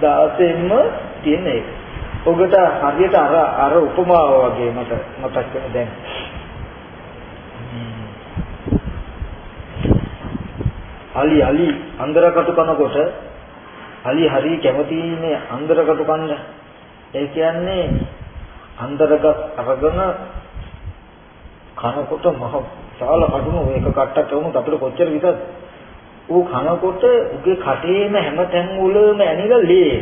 16න්ම තියෙන එක. ඔබට හරියට අර අර උපමාව වගේ මට මතක් වෙන දැන් අලි අලි අන්දරකටු කනකොට අලි හරි කැමතිනේ අන්දරකටු කන්න. ඒ කියන්නේ අන්දරක අරගෙන කනකොට මහ සාල කඩුම මේක කට්ටක් වුණොත් අපිට කොච්චර විතර ඌ කනකොට උගේ කටේම හැම තැන් වලම ඇනිලා ලේ.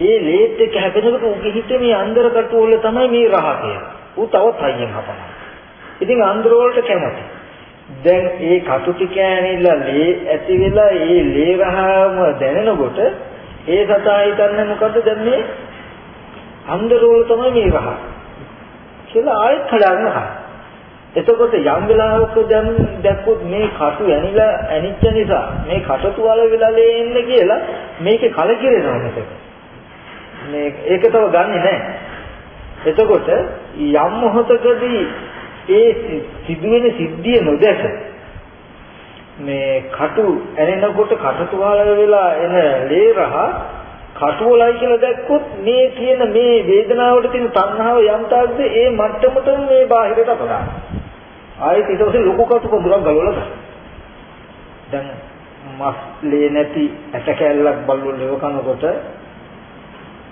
ඒ ලේත් එක්ක හැපෙනකොට උගේ හිතේ මේ අන්දර කටු වල තමයි මේ රහ කියලා. ඌ තවත් හයියෙන් හපනවා. ඉතින් අන්දර වලට කැමති. දැන් ඒ කටු ටික ඇනිලා ලේ ඇති වෙලා ඒ ලේ රහම දැනෙනකොට ඒ සතා හිතන්නේ මොකද්ද දැන් මේ? අන්දරෝල තමයි මේ රහ. කියලා ආයෙත් හදාගෙන හා එතකොට යම් වෙලාවක දැන් දැක්කොත් මේ කටු ඇනිලා ඇනිච්ච නිසා මේ කට තුවාල වෙලා ලේ එන්න කියලා මේකේ කලකිරෙනවා මෙතන මේ ඒක තව ගන්නෙ නැහැ එතකොට යම් මොහොතකදී ඒ සිදුවෙන සිද්ධිය නොදැක මේ කටු ඇරෙනකොට කටු වහල වෙලා එන ලේ රහ කටු වලයි කියලා දැක්කොත් මේ තියෙන මේ වේදනාවට තියෙන තණ්හාව යම් තාක්ද ඒ මට්ටමටම මේ බාහිරට අපදාන. ආයෙත් ඊට පස්සේ ලොකු කටු පොදුරක් ගලවලා ගන්න. දැන් මස් ලේ නැති ඇට කැල්ලක් බල්ලෝ ලෙව කනකොට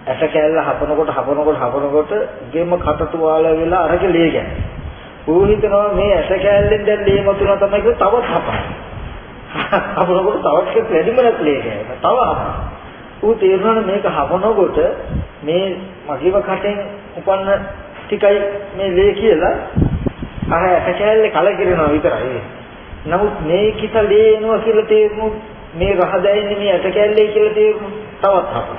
ඇට කැල්ල හපනකොට හපනකොට හපනකොට ගෙම කටට වාල වෙලා අරක ලේ ගැන්නේ. ඌ හිතනවා මේ ඇස කෑල්ලෙන් දැන් ලේ මතුනා තමයි කියලා තවත් හපන. හපනකොට තවත් එක වැඩිම නැත්ලේ ගෑන. තව හපන. ඌ තේරුණා මේක හපනකොට මේ මගේම කටෙන් උපන්න ටිකයි මේ ලේ කියලා අර ඇස කෑල්ලේ කලකිරෙනවා විතරයි. නමුත් මේ කිත ලේ එනවා කියලා තේරුණු මේ රහ දැනෙන්නේ මේ ඇස කෑල්ලේ කියලා තේරුණු තවත් හපන.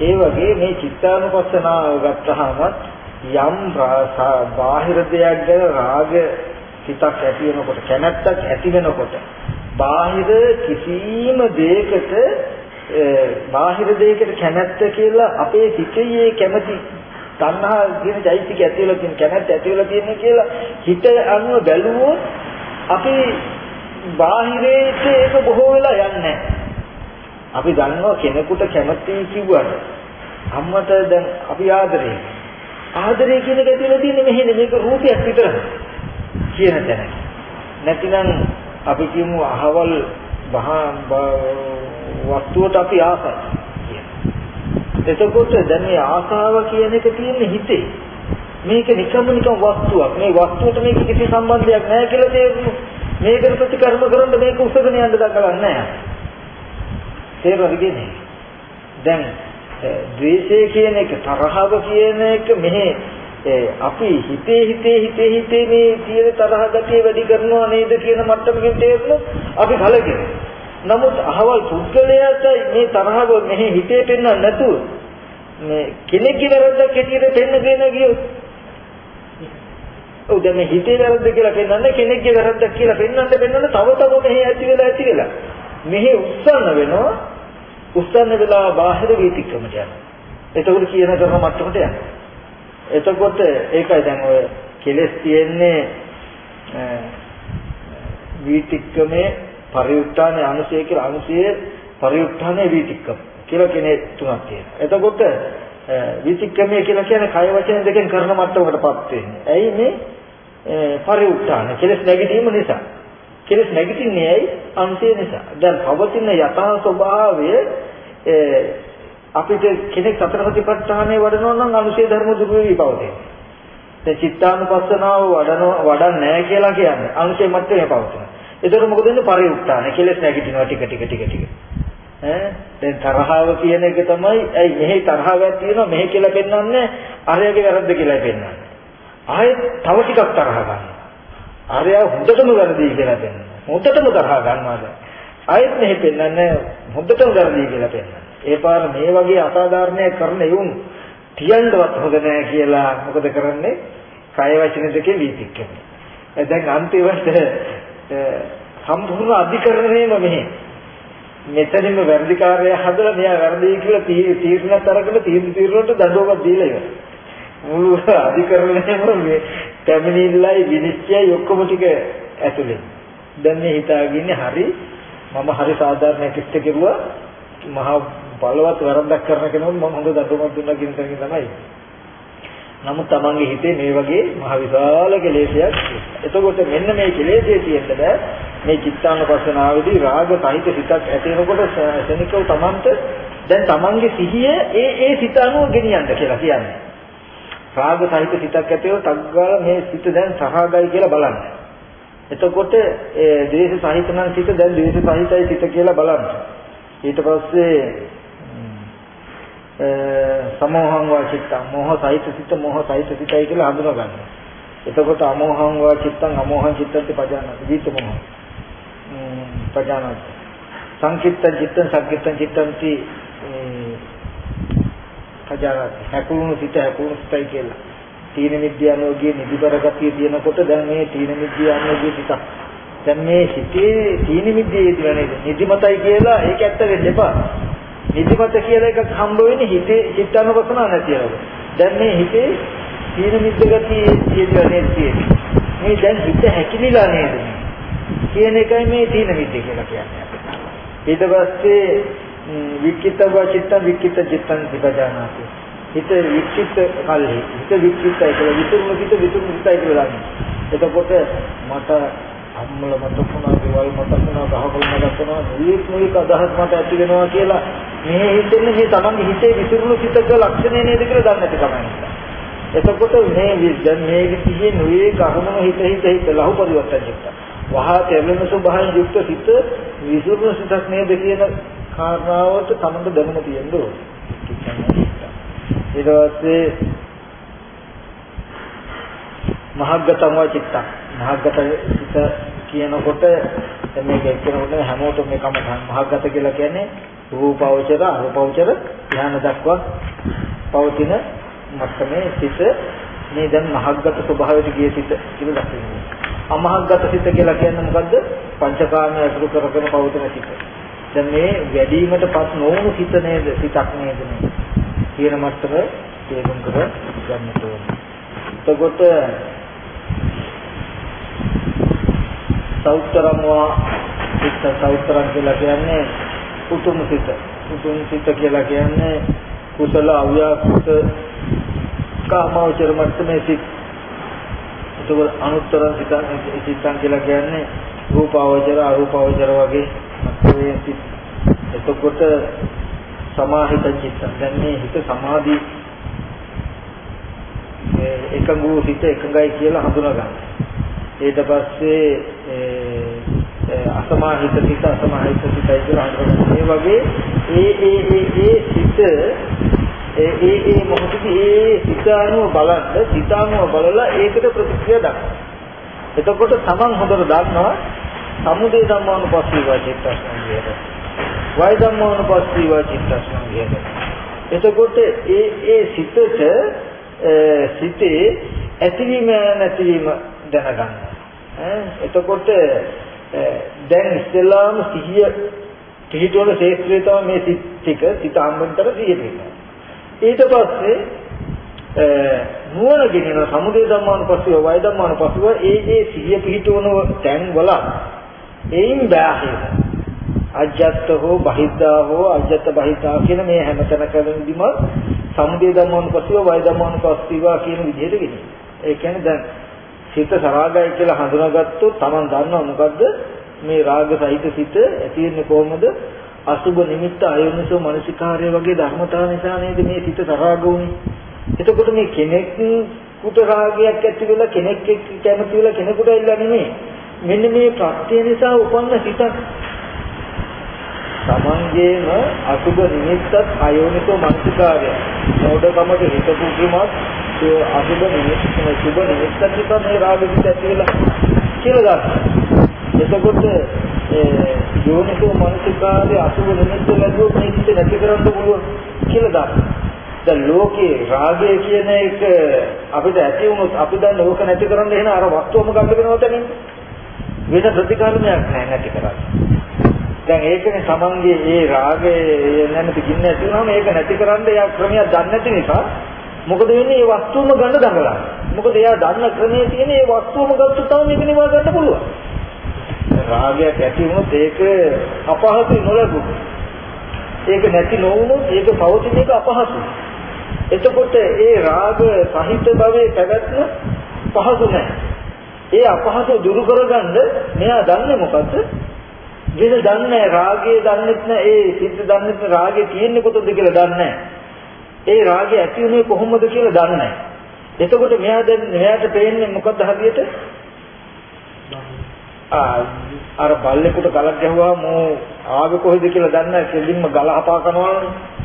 ඒ වගේ මේ චිත්තානුපස්සනාව ගත්තාම යම් බාහිර දෙයක් ගැන රාග හිතක් ඇති වෙනකොට කැමැත්තක් ඇති වෙනකොට බාහිර කිසිම දෙයකට බාහිර දෙයකට කැමැත්ත කියලා අපේ හිතේ කැමැති තණ්හා කියන চৈতසික ඇති වෙලා තියෙන කැමැත්ත ඇති වෙලා තියෙන කියලා හිත අනුව බැලුවොත් අපි බාහිරේට ඒක බොහෝ වෙලා යන්නේ අපි දන්නවා කෙනෙකුට කැමැති කිව්වට අම්මට දැන් අපි ආදරේ. ආදරේ කියන එක ඇතුළේ තියෙන්නේ මෙහෙ මේක රූපයක් විතරයි. කියන තැන. නැතිනම් අපි කියමු අහවල් වස්තුවට අපි ආසයි. එතකොට දැන් මේ ආසාව කියන එක තියෙන්නේ හිතේ. මේක නිකම්ම නිකම් වස්තුවක්. මේ වස්තුවට මේක කිසි සම්බන්ධයක් නැහැ කියලා තේරුණු. මේකට ප්‍රතිකර්ම කරන්න මේක උසගෙන යන්න දක්වන්නේ නැහැ. තේරුණාද කියන්නේ? දැන් ද්වේෂය කියන එක තරහව කියන එක මෙහි අපි හිතේ හිතේ හිතේ හිතේ මේ තියෙන තරහ ගතිය වැඩි කරනවා නේද කියන මට්ටමකින් තේරුණොත් අපි කලකිරෙනවා. නමුත් අහවල් පුද්ගලයාට මේ තරහව මෙහි හිතේ පෙන්වන්න නැතුව මේ කෙනෙක්ගේ වැරද්දක් හැටියට පෙන්නගෙන ගියොත් ඔව් දැන් මේ හිතේ වැරද්ද කියලා පෙන්වන්නේ කෙනෙක්ගේ වැරද්දක් කියලා පෙන්වන්න පෙන්වන්න තව තව මෙහි ඇති වෙලා ඇති වෙලා මෙහි උස්සන්න වෙනවා උස්සන්න වෙලා බාහිර වීතික්‍රමට යනවා එතකොට කියන කරන මට්ටමට යනවා එතකොට ඒකයි දැන් ඔය කෙලස් තියෙන්නේ වීතික්කමේ පරිඋත්ථාන අනුසය කියලා අනුසය පරිඋත්ථානයේ වීතික්කම කියලා කෙනේ තුනක් තියෙනවා. එතකොට වීතික්කමේ කියලා කියන්නේ කය වචන දෙකෙන් කරන මට්ටමකටපත් වෙන්නේ. ඇයි මේ පරිඋත්ථාන කෙලස් නැගිටීම නිසා. කෙලස් නැගිටින්නේ ඇයි? අනුසය නිසා. දැන් පවතින යථා ස්වභාවය අපිට කෙනෙක් සතර සතිපට්ඨානය වඩනවා නම් අනුශේ ධර්ම දුරු වෙවි පවතින. දැන් චිත්තානුපස්සනාව වඩනවා වඩන්නේ නැහැ කියලා කියන්නේ අනුශේ මට්ටමේ පවතින. ඒතර මොකද වෙන්නේ පරිඋත්තාන කෙලෙස් නැගිටිනවා ටික ටික ටික ටික. ඈ දැන් තරහව කියන එක තමයි ඇයි මෙහි තරහවක් තියෙනවා මෙහි කියලා පෙන්වන්නේ අරයාගේ වැරද්ද කියලා පෙන්වන්නේ. ආයෙත් තව ටිකක් තරහ ගන්නවා. අරයා හොඳටම වැරදි කියලා පෙන්වනවා. හොඳටම තරහ ගන්නවා දැන්. ආයෙත් මෙහි පෙන්වන්නේ හොඳටම වැරදි කියලා පෙන්වනවා. ඒ පාර මේ වගේ අසාධාරණයක් කරන යුන් තියන්නවත් හොඳ නෑ කියලා මොකද කරන්නේ? කය වචන දෙකේ වීතික්කම. දැන් අන්තිමට සම්පූර්ණ අධිකරණයම මෙහි මෙතනින්ම වැඩිකාරය හදලා මෙයා වැරදි කියලා තීරණයක් අරගෙන තීරණ තීරණයට දඬුවමක් දීලා ඉවරයි. මුළු අධිකරණයම මේ පැමිණිල්ලයි විනිශ්චයයි ඔක්කොම ටික ඇතුලේ. දැන් මේ හිතාගෙන හරි මම හරි සාධාරණ කිස්ත කෙරුවා මහා බලවත් වැරද්දක් කරන කෙනෙකුට මම හොඳ දඬුවමක් දුන්නා කියන තැනකින් තමයි. නමුත් Tamange හිතේ මේ වගේ මහ විශාල කෙලෙසයක් එතකොට මෙන්න මේ කෙලෙසේ තියෙන්න බෑ මේ චිත්තානුපස්සනාවේදී රාග සහිත සිතක් ඇති වෙනකොට ශනිකව Tamanට දැන් Tamange සිහිය ඒ ඒ සිත අනුව ගෙනියන්න කියලා කියන්නේ. රාග සහිත සිතක් ඇතිව තග්ගාල මේ සිත දැන් සහාගයි කියලා බලන්න. එතකොට ඒ ද්වේෂ සහිත නම් සිත දැන් ද්වේෂ සහිතයි සිත කියලා බලන්න. ඊට පස්සේ සමෝහං වාචිත්තං මෝහ සහිත සිත මෝහ සහිත සිතයි කියලා හඳුනා ගන්න. එතකොට අමෝහං වාචිත්තං අමෝහං චිත්තති පජානති විත මොහ. පජානති. සංකිට්ත චිත්තං සංකිට්ත චිත්තන්ති පජානති. හැකුණු සිත හැකුණු සිතයි කියලා. තීන මිද්‍යානෝගිය නිදිබර ගතිය තියෙනකොට දැන් මේ තීන මිද්‍යානෝගිය සිතක්. දැන් මේ හිතේ තීන මිද්දේ නේද? නිදිමතයි කියලා ඒක ඇත්ත වෙන්න එපා. නිදිමත කියලා එකක් හම්බ වෙන්නේ හිතේ චිත්තානුපසන නැතිවම දැන් මේ හිතේ තීන මිද්ද ගතිය කියලා නේද තියෙන්නේ මේ දැන් හිත හැකිලිලා නේද? කියන එකයි මේ තීන මිද්ද කියලා කියන්නේ. ඊට පස්සේ වික්කිතව චිත්තං වික්කිත චිත්තං විපජානාති හිත වික්කිත කල්හි හිත වික්කිතයි කියලා විතුරුම හිත විතුරුම හිතයි කියලා දන්නේ එතකොට මට අම්මල මතක් වුණා, දේවල් මතක් වුණා, ගහකොළ මතක් වුණා, මේක මේක අදහස් මට ඇති වෙනවා කියලා මේ හිතෙන්නේ මේ තමන්ගේ හිතේ විසිරුණු සිතක ලක්ෂණය නේද කියලා දන්නේ නැති කමයි. එතකොට මේ දැන් මේ විදිහේ නුයේ කර්මන හිත හිත හිත ලහු පරිවර්තන චිත්ත. වහා තෙරෙන ස්වභාවයෙන් යුක්ත සිත විසිරුණු සිතක් නේද කියන කාරණාවට තමන්ට දැනුම තියෙන්න ඕනේ. ඊට පස්සේ මහග්ගතම චිත්තං මහග්ගත සිත කියනකොට මේක එක්කෙනෙකුට හැමෝටම මේකම මහග්ගත කියලා කියන්නේ රූපවචර අරූපවචර ධ්‍යාන දක්වා පවතින මට්ටමේ සිත මේ දැන් මහග්ගත ස්වභාවයට ගිය සිත කියලා දක්වනවා. අමහග්ගත සිත කියලා කියන්නේ මොකද්ද? පංචකාමයේ අතුරු කරගෙන පවතින සිත. දැන් මේ වැඩිවීමටපත් නොවුණු සිත නේද? සිතක් නේද මේ? කියන මට්ටම තේරුම් කර ගන්නට ඕනේ. එතකොට සෞත්තරම්වා සිත සෞත්තරම් කියලා කියන්නේ උතුම් සිත. උතුම් සිත කියලා කියන්නේ කුසල අව්‍යාකෘත කාමවචර මට්ටමේ සිත් ඒක අනුත්තර සිතන් සිතන් කියලා කියන්නේ රූපාවචර අරූපාවචර වගේ මට්ටමේ සිත් එතකොට සමාහිත චිත්ත දැන් මේ හිත සමාධි එකඟ වූ හිත එකඟයි කියලා හඳුනා ගන්න. ඊට පස්සේ අසමාහිත සිත අසමාහිත සිතයි කියලා හඳුනා මේ වගේ ඒ ඒ ඒ ඒ සිත ඒ ඒ ඒ මොහොතේ ඒ සිත අනුව බලන්න සිත අනුව බලලා ඒකට ප්‍රතික්‍රියා දක්වනවා. එතකොට තමන් හොඳට දන්නවා සමුදේ ධම්මානුපස්සීව චිත්තස්කන්ධයට. වය ධම්මානුපස්සීව චිත්තස්කන්ධයට. එතකොට ඒ ඒ සිතට සිතේ ඇතිවීම නැතිවීම දැනගන්න. එතකොට දැන් ඉස්සෙල්ලාම සිහිය පිහිටවල ශේත්‍රය තමයි මේ සිත් ටික සිත අම්බන්තර සිහිය තියෙනවා. ඊට පස්සේ නුවණ ගෙනින සමුදේ ධම්මානුපස්සීව වය ධම්මානුපස්සීව ඒ ඒ සිහිය පිහිටවන තැන් වල එයින් බාහිර අජත්ත හෝ බහිද්දා හෝ අජත්ත බහිද්දා කියන මේ හැම තැනකදීම සමුදේ ධම්මානුපස්සීව වය ධම්මානුපස්සීව කියන විදිහට ගෙනියන. ඒ කියන්නේ දැන් සිත සරාගයි කියලා හඳුනාගත්තොත් Taman දන්නව මොකද්ද මේ රාග සහිත සිත ඇති වෙන්නේ කොහොමද අසුබ නිමිත්ත අයෝනිසෝ මනසිකාර්ය වගේ ධර්මතා නිසා නේද මේ සිත සරාග වුනේ. එතකොට මේ කෙනෙක් කුට රාගයක් ඇති වෙලා කෙනෙක් එක්ක කැමති වෙලා කෙනෙකුට ඉල්ල නෙමෙයි. මෙන්න මේ ප්‍රත්‍ය නිසා උපන්න සිතක් තමන්ගේම අසුබ නිමිත්තත් අයෝනිසෝ මනසිකාර්ය. මොඩකමට හිතපු ක්‍රමත් ඒ අසුබ නිමිත්ත සුබ නිමිත්තත් නිසා මේ රාග සිත ඇති වෙලා කියලා ගන්න. එතකොට යෝනිසෝ මනසිකාරයේ අසුබ නිමිත්ත ලැබුවොත් මේ හිත නැති කරන්න පුළුවන් කියලා දාන්න. දැන් ලෝකේ රාගය කියන එක අපිට ඇති වුණොත් අපි දන්න ඕක නැති කරන්න එහෙනම් අර වස්තුවම ගන්න වෙනවද වෙන ප්‍රතිකර්මයක් නැහැ නැති කරන්නේ. දැන් ඒකනේ තමන්ගේ ඒ රාගය නැමැති ගින්න ඇති වුණාම ඒක නැති කරන්න යා ක්‍රමයක් දන්නේ නැති නිසා මොකද වෙන්නේ ඒ වස්තුවම ගන්න දඟලන. මොකද එයා දන්න ක්‍රමයේ තියෙන ඒ වස්තුවම ගත්තොත් තමයි මේක නිවා ගන්න පුළුවන්. රාගයක් ඇති වුණොත් ඒක අපහසුයි නොලැබුණොත්. ඒක නැති නොවුනොත් ඒක පවතින එක අපහසුයි. එතකොට ඒ රාග සහිත භවයේ පැවැත්ම පහසු නැහැ. ඒ අපහසු දුරු කරගන්න මෙයා දන්නේ මොකද්ද? වෙන දන්නේ රාගයේ දන්නෙත් නැහැ ඒ සිත් දන්නෙත් රාගය තියෙන්නේ කොතනද කියලා දන්නේ නැහැ. ඒ රාගය ඇති උනේ කොහොමද කියලා දන්නේ නැහැ. එතකොට මෙයා දැන් මෙයාට පේන්නේ මොකද්ද හදියට? අර බල්ලෙකුට ගලක් ගැහුවා මෝ ආවේ කොහෙද කියලා දන්නේ නැහැ කෙලින්ම ගල හපා කරනවනේ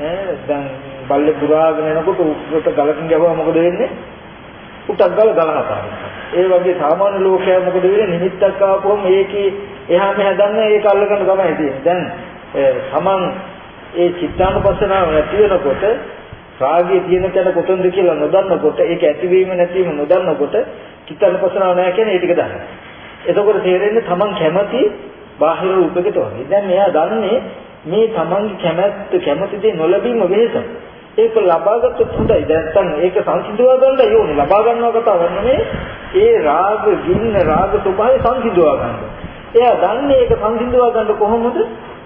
ඈ දැන් බල්ලෙක් දුරාගෙන එනකොට උඩට ගලකින් ගැහුවා මොකද වෙන්නේ උටක් ගල ගල හපා ඒ වගේ සාමාන්‍ය ලෝකයා මොකද වෙන්නේ නිමිත්තක් ආපුවම ඒකේ එහා මෙහා දන්නේ ඒක අල්ලගන්න තමයි තියෙන්නේ දැන් සමන් ඒ චිත්තානුපස්සනාව නැති වෙනකොට රාගයේ තියෙන තැන කොතනද කියලා නොදන්නකොට ඒක ඇතිවීම නැතිවීම නොදන්නකොට චිත්තානුපස්සනාව නැහැ කියන්නේ ඒ ටික දන්නේ එතකොට තේරෙන්නේ තමන් කැමති බාහිර රූපයකට වගේ. දැන් මෙයා දන්නේ මේ තමන්ගේ කැමැත්ත කැමති දේ නොලැබීම වෙහස. ඒක ලබාගත්තොත් හොඳයි. නැත්නම් ඒක සංසිඳවා ගන්න ඕනේ. ලබා ගන්නවා කතාව නෙමෙයි. ඒ රාග, ගින්න, රාග ස්වභාවය සංසිඳවා ගන්න. එයා දන්නේ ඒක සංසිඳවා ගන්න කොහොමද?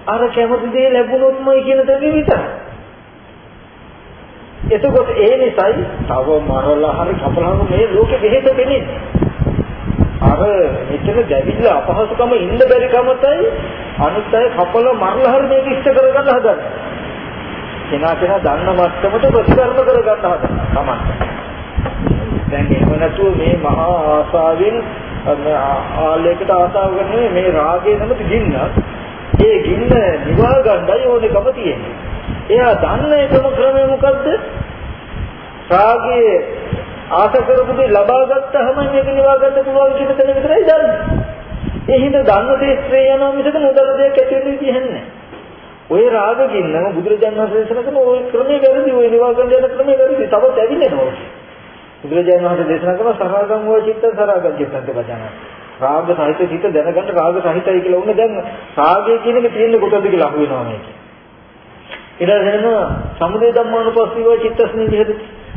අර කැමති දේ ලැබුණොත්මයි කියන දේ විතරයි. එතකොට ඒ නිසායි තව මරලා හරි කපලා මේ ලෝකෙ බෙහෙත දෙන්නේ. අර මෙතන දැවිලා අපහසුකම ඉන්න බැරි කමතයි අනිත් අය කපල මරලා හරි මේක ඉෂ්ට කරගන්න හදන්නේ. කෙනා කෙනා දන්න මට්ටමට ප්‍රතිකර්ම කරගන්න හදනවා තමයි. දැන් එහෙම නැතුව මේ මහා ආසාවෙන් ආලයකට ආසාව කරන්නේ මේ රාගය නැමති ගින්න. ඒ ගින්න නිවා ගන්නයි ඕනෙකම තියෙන්නේ. එයා දන්න එකම ක්‍රමය මොකද්ද? රාගයේ ආස කරපු දේ ලබා ගත්තාම මේක නිවා ගන්න පුළුවන් කියන තැන විතරයි දන්නේ. ඒ හින්දා දන්න දේශේ යනවා මිසක නොදන්න දෙයක් ඇති වෙන්නේ කියන්නේ ඔය රාගකින්නම බුදුරජාණන් වහන්සේ දේශනා කරන ওই ක්‍රමයේ වැරදි ඔය නිවා ගන්න යන ක්‍රමයේ වැරදි තවත් ඇවිල්ලා බුදුරජාණන් වහන්සේ දේශනා කරන සරාගම් වූ චිත්ත සරාගම් චිත්තන්ත වචන. රාග සහිත චිත්ත දැනගන්න රාග සහිතයි කියලා උන්නේ දැන් රාගය කියන එක තියෙන්නේ කොතනද කියලා අහු වෙනවා මේක. ඊට පස්සේ සමුදය ධම්මානුපස්සීව චිත්තස්මින් විහෙදති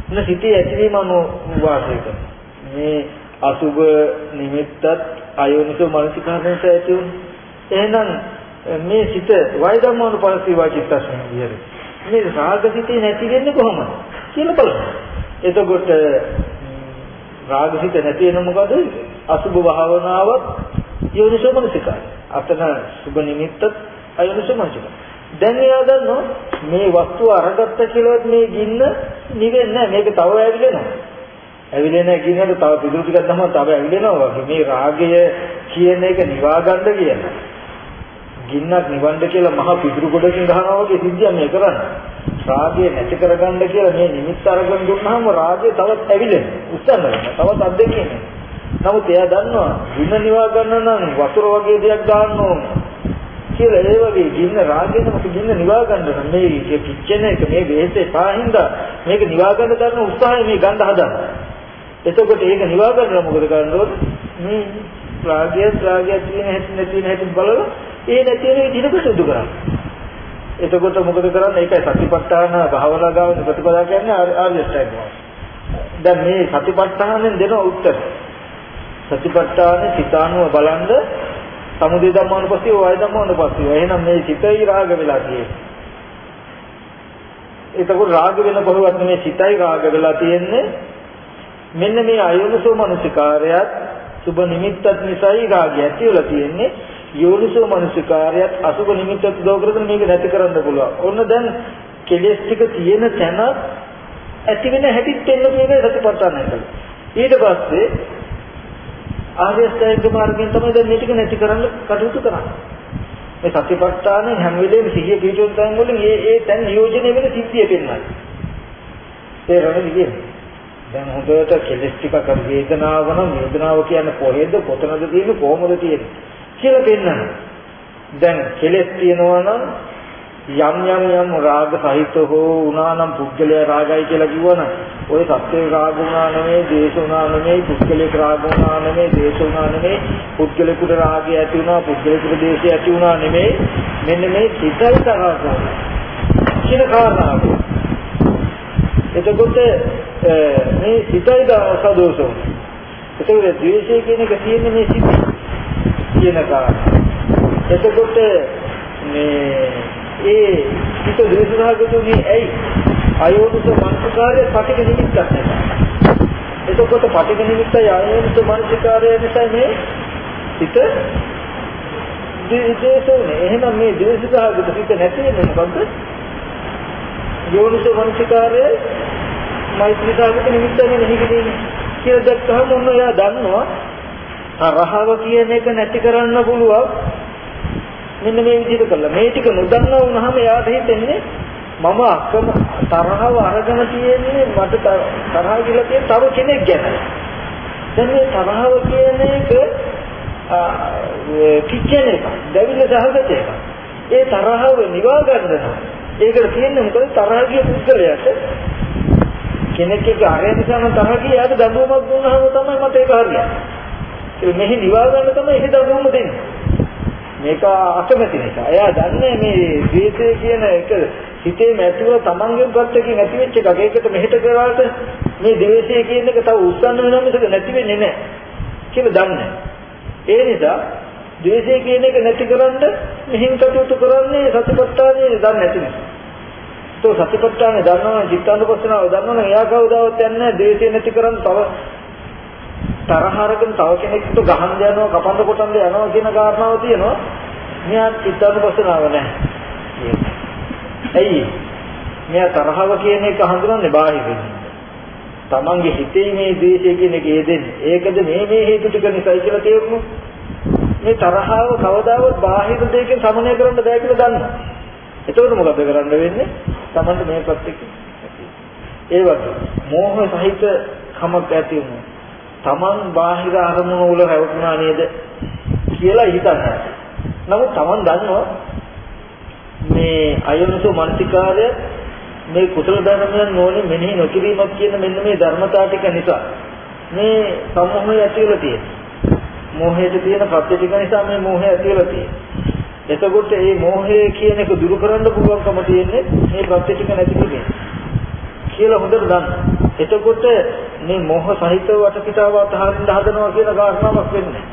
එන සිතේ ඇතිවීම අනුවාසය කරන. මේ අසුබ නිමිත්තත් අයෝනිසෝ මනසිකාරණයට ඇති වුණ. එහෙනම් මේ සිත වය ධම්මානුපස්සී වාචිත්තස්මන විහෙරේ. මේ රාගසිතේ නැති වෙන්නේ කොහොමද කියලා බලන්න. එතකොට රාගසිත නැති වෙන මොකද? අසුභ භාවනාවක් යෝනිසෝමනසිකයි. අතන සුභ නිමිත්තත් අයෝනිසෝමනසිකයි. දැන් එයා දන්නවා මේ වස්තුව අරගත්ත කියලාත් මේ ගින්න නිවෙන්නේ නැහැ. මේක තව ඇවිලෙනවා. ඇවිලෙන ගින්නට තව පිටු ටිකක් තමයි තව ඇවිලෙනවා වගේ. මේ රාගය කියන එක නිවා ගන්න කියන. ගින්නක් නිවන්න කියලා මහ පිටු ගොඩකින් ගහනවා වගේ සිද්ධියක් මේ කරන්නේ. රාගය නැති කරගන්න කියලා මේ නිමිත්ත අරගෙන දුන්නාම රාගය තවත් ඇවිලෙනවා. උස්සන්න තවත් අද්දකින්. නමුත් එයා දන්නවා ගින්න නිවා ගන්න නම් වතුර වගේ දෙයක් දාන්න ඕනේ. කියලා ඒ වගේ ගින්න රාගයෙන් මොකද ගින්න නිවා ගන්න නම් මේ කිච්චෙන එක මේ වෙහෙසේ පාහින්ද මේක නිවා ගන්න කරන උත්සාහය මේ ගන්න හදන්න. එතකොට ඒක නිවා ගන්න මොකද කරන්න ඕනේ? මේ රාගය රාගය තියෙන හැටි නැති වෙන හැටි බලලා ඒ නැති වෙන විදිහට පුරුදු කරන්න. එතකොට මොකද කරන්නේ? ඒකයි සතිපට්ඨාන භාවනා ගාන ප්‍රතිපදා කියන්නේ ආර්ය අෂ්ටාංග දැන් මේ සතිපට්ඨානෙන් දෙන උත්තර. සතිපට්ඨානේ සිතානුව බලන්ද සමුදය ධම්මානුපස්සීව වය ධම්මානුපස්සීව. එහෙනම් මේ සිතයි රාග වෙලා තියෙන්නේ. එතකොට රාග වෙන කොහොමවත් මේ සිතයි රාග වෙලා තියෙන්නේ. මෙන්න මේ අයෝනිසෝ මනසිකාරයත් සුබ නිමිත්තත් නිසායි රාගය ඇති වෙලා තියෙන්නේ. යෝනිසෝ මනසිකාරයත් අසුබ නිමිත්තත් උදව් කරගෙන මේක නැති කරන්න පුළුවන්. ඔන්න දැන් කෙලෙස් ටික තියෙන තැන ඇති වෙන හැටිත් දෙන්න මේකේ සතිපට්ඨානය කළා. ඊට පස්සේ ආර්ය අෂ්ටාංගික මාර්ගයෙන් තමයි දැන් මේ ටික නැති කරන්න කටයුතු කරන්නේ. මේ සතිපට්ඨාන හැම වෙලේම සිහිය පිටුන් තැන් වලින් ඒ ඒ තැන් නියෝජනය වෙන සිද්ධිය පෙන්වන්නේ. තේරෙනවද කියන්නේ? දැන් හොඳට කෙලස් ටිකක් අර වේදනාව නම් වේදනාව කියන්නේ කොහෙද කොතනද තියෙන්නේ කොහොමද තියෙන්නේ කියලා පෙන්වනවා. දැන් කෙලස් තියෙනවා නම් යම් යම් යම් රාග සහිත හෝ උනානම් පුද්ගලයා රාගයි කියලා කිව්වනම් ඔය සත්‍යේ රාග උනා නෙමෙයි, දේශ උනා නෙමෙයි, පුද්ගලෙක් රාග උනා නෙමෙයි, දේශ උනා නෙමෙයි, පුද්ගලෙකුට රාගය ඇති උනා, පුද්ගලෙකුට දේශය ඇති උනා නෙමෙයි. මෙන්න මේ සිතයි තරහා කියන කාරණාව. එතකොට මේ සිතයි දසදෝෂෝ. එතකොට ද්වේෂය කියන එක තියෙන්නේ මේ සිත කියන කාරණා. එතකොට මේ ඒ හිත දේශනාගතුනේ ඇයි අයෝනිස මනසකාරය පටික නිමිත්තක් නැහැ. එතකොට පටික නිමිත්තයි අයෝනිස මනසකාරය නිසා මේ හිත දේශෝනේ. එහෙනම් මේ දේශසහගත හිත නැති වෙන්නේ මොකද්ද? යෝනිස මනසකාරය මෛත්‍රීසහගත නිමිත්තනේ නෙහිකදී කියලා දැක්කහම මොන එයා දන්නවා තරහව කියන එක නැති කරන්න පුළුවන් මෙන්න මේ විදිහට කළා. මේ ටික නොදන්නා වුණාම එයාට හිතෙන්නේ මම අකම තරහව අරගෙන තියෙන්නේ මට තරහ කියලා තියෙන තව කෙනෙක් ගැන. දැන් මේ තරහව කියන එක කිච්චන එක, දැවිල්ල සහගත එක. ඒ තරහව නිවා ගන්න නම් ඒකට තියෙන්නේ මොකද තරහ කිය පුද්ගලයාට කෙනෙක් එක්ක අරය නිසා නම් තරහ කිය යාට දඬුවමක් දුන්නාම තමයි මට ඒක හරියන්නේ. ඒ මෙහි නිවා ගන්න තමයි ඒ දඬුවම දෙන්නේ. මේක අකමැති නිසා. එයා දන්නේ මේ ද්වේෂය කියන එක හිතේ ඇතිව තමන්ගේ පැත්තකින් ඇති වෙච්ච එකක්. ඒකට මෙහෙට කරාට මේ ද්වේෂය කියන එක තව උස්සන්න වෙනවා මිසක නැති වෙන්නේ නැහැ කියලා දන්නේ. ඒ නිසා ද්වේෂය කියන එක නැතිකරන්න මෙහින් කටයුතු කරන්නේ සතිපට්ඨානයේ දන්නේ නැති නිසා. તો සතිපට්ඨානේ දන්නවනම් චිත්තානුපස්සනාව දන්නවනම් එයා කවදාවත් යන්නේ ද්වේෂය නැති කරන්න තව තරහ අරගෙන තව කෙනෙක්ට ගහන්න යනවා කපන්න කොටන්න යනවා කියන කාරණාව තියෙනවා මෙයා චිත්තානුපස්සනාව නැහැ. ඇයි මෙයා තරහව කියන එක හඳුනන්නේ බාහිරින්. තමන්ගේ හිතේ මේ ද්වේෂය කියන එක හේදෙන්නේ ඒකද මේ මේ හේතු ටික නිසායි කියලා තේරුණු. මේ තරහව කවදාවත් බාහිර දෙයකින් සමනය කරන්න බෑ කියලා දන්නවා. එතකොට මොකද කරන්න වෙන්නේ? තමන්ට මේ පැත්තකින් ඒ වගේ මෝහ සහිත කමක් ඇති වුණා Taman බාහිර අරමුණු වල රැවටුණා නේද කියලා හිතන්නේ. නමුත් Taman දන්නවා මේ අයෝනිසෝ මනසිකාරය මේ කුසල ධර්මයන් නොවන මෙනෙහි නොකිරීමක් කියන මෙන්න මේ ධර්මතාව ටික නිසා මේ සම්මෝහය ඇති වෙලා තියෙනවා. මෝහයට තියෙන ප්‍රත්‍ය ටික නිසා මේ මෝහය ඇති වෙලා තියෙනවා. එතකොට මේ මෝහය කියන එක දුරු කරන්න පුළුවන්කම තියෙන්නේ මේ ප්‍රත්‍ය ටික නැති කිරීම. කියලා හොඳට දන්න. එතකොට මේ මොහ සහිත වටපිටාව අතහරින්න හදනවා කියන කාරණාවක් වෙන්නේ.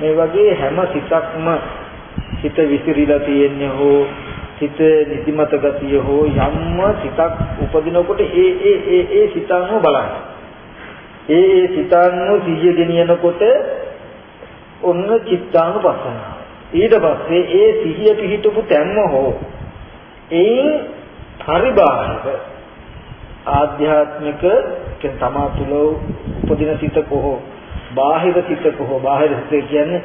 මේ වගේ හැම සිතක්ම හිත විසිරීලා තියෙන්නේ හෝ සිත නිදිමත ගතිය හෝ යම්ම සිතක් උපදිනකොට ඒ ඒ ඒ ඒ සිතන්ව බලන්න. ඒ ඒ සිතන්ව සිහිය ගෙනියනකොට ඔන්න චිත්තානුපස්සනාව. ඊට පස්සේ ඒ සිහිය පිහිටපු තැන්ම හෝ එයින් පරිබාහිර ආධ්‍යාත්මික කියන තමා තුළ උපදින සිතක හෝ බාහිර සිතක හෝ බාහිර සිත කියන්නේ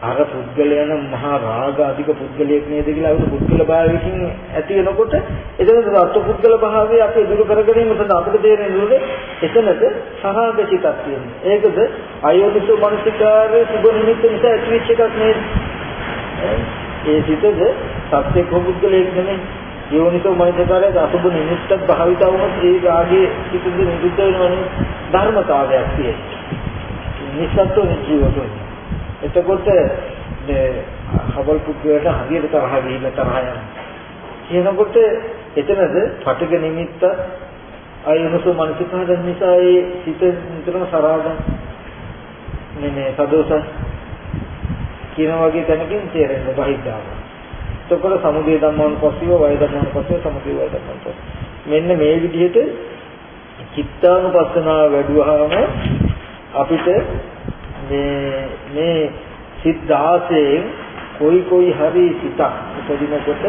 අර පුද්ගලයන් මහා රාග අධික පුද්ගලයෙක් නේද කියලා අර පුද්ගල භාවයකින් ඇති වෙනකොට එතනද අත්ව පුද්ගල භාවය අපි දුරු කර ගැනීම සඳහා අපිට තේරෙන්නේ එතනද සහාග සිතක් තියෙනවා. ඒකද අයෝනිසෝ මනසිකාරයේ සුබ නිමිත්ත නිසා ඇතිවෙච්ච එකක් නේද? ඒ සිතද සත්‍යක පුද්ගලයෙක් නෙමෙයි. යෝනිසෝ මනසිකාරයේ අසුබ නිමිත්තක් භාවිත වුණොත් ඒ රාගයේ සිතද නිරුද්ධ වෙනවනේ ධර්මතාවයක් තියෙනවා. නිසත්ව ජීවිතේ එතකොට මේ හවල් පුද්ගලයාට හරියට තරහ ගිහිල්ලා තරහ යනවා. කියනකොට එතනද පටක නිමිත්ත අයනසෝ මනසිකාර නිසා ඒ සිත නිතරම සරාගම් මේ මේ සදෝස කියන වගේ තැනකින් තේරෙන්න බහිද්දාව. එතකොට සමුදය ධම්මයන් පස්සිව වය ධම්මයන් පස්සිව සමුදය වය ධම්මයන් පස්සිව. මෙන්න මේ විදිහට චිත්තානුපස්සනාව වැඩුවාම අපිට මේ මේ සිත් 16න් කොයි කොයි හරි සිතක් උපදිනකොට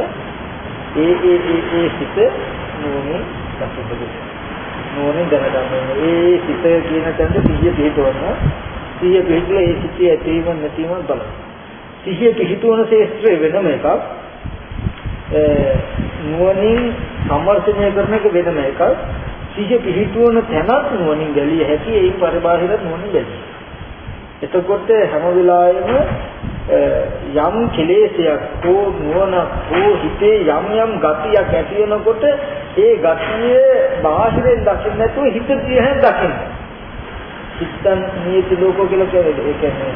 ඒ ඒ ඒ ඒ සිත නෝනේ දකින්න. නෝනේ දැනගන්න. ඒ සිත කියන තැනට සිහිය පිහිටවන්න. සිහිය පිහිටලා ඒ සිතේ ඇතිවීම නැතිවීම බලන්න. සිහිය පිහිටවන ශේත්‍රය වෙනම එකක්. නුවණින් සම්වර්ධනය කරන එක වෙනම එකක් සිහිය පිහිටවන තැනත් නුවණින් ගැලිය හැකි ඒ පරිබාහිර නුවණින් ගැලිය එතකොට හැම වෙලාවෙම යම් කෙලෙසයක් හෝ නුවණක් හෝ හිතේ යම් යම් ගතියක් ඇති වෙනකොට ඒ ගතිය බාහිරෙන් දකින්න නැතුව හිත දිහා දකින්න. චිත්තන් නියති ලෝකෝ කියලා කියන්නේ ඒ කියන්නේ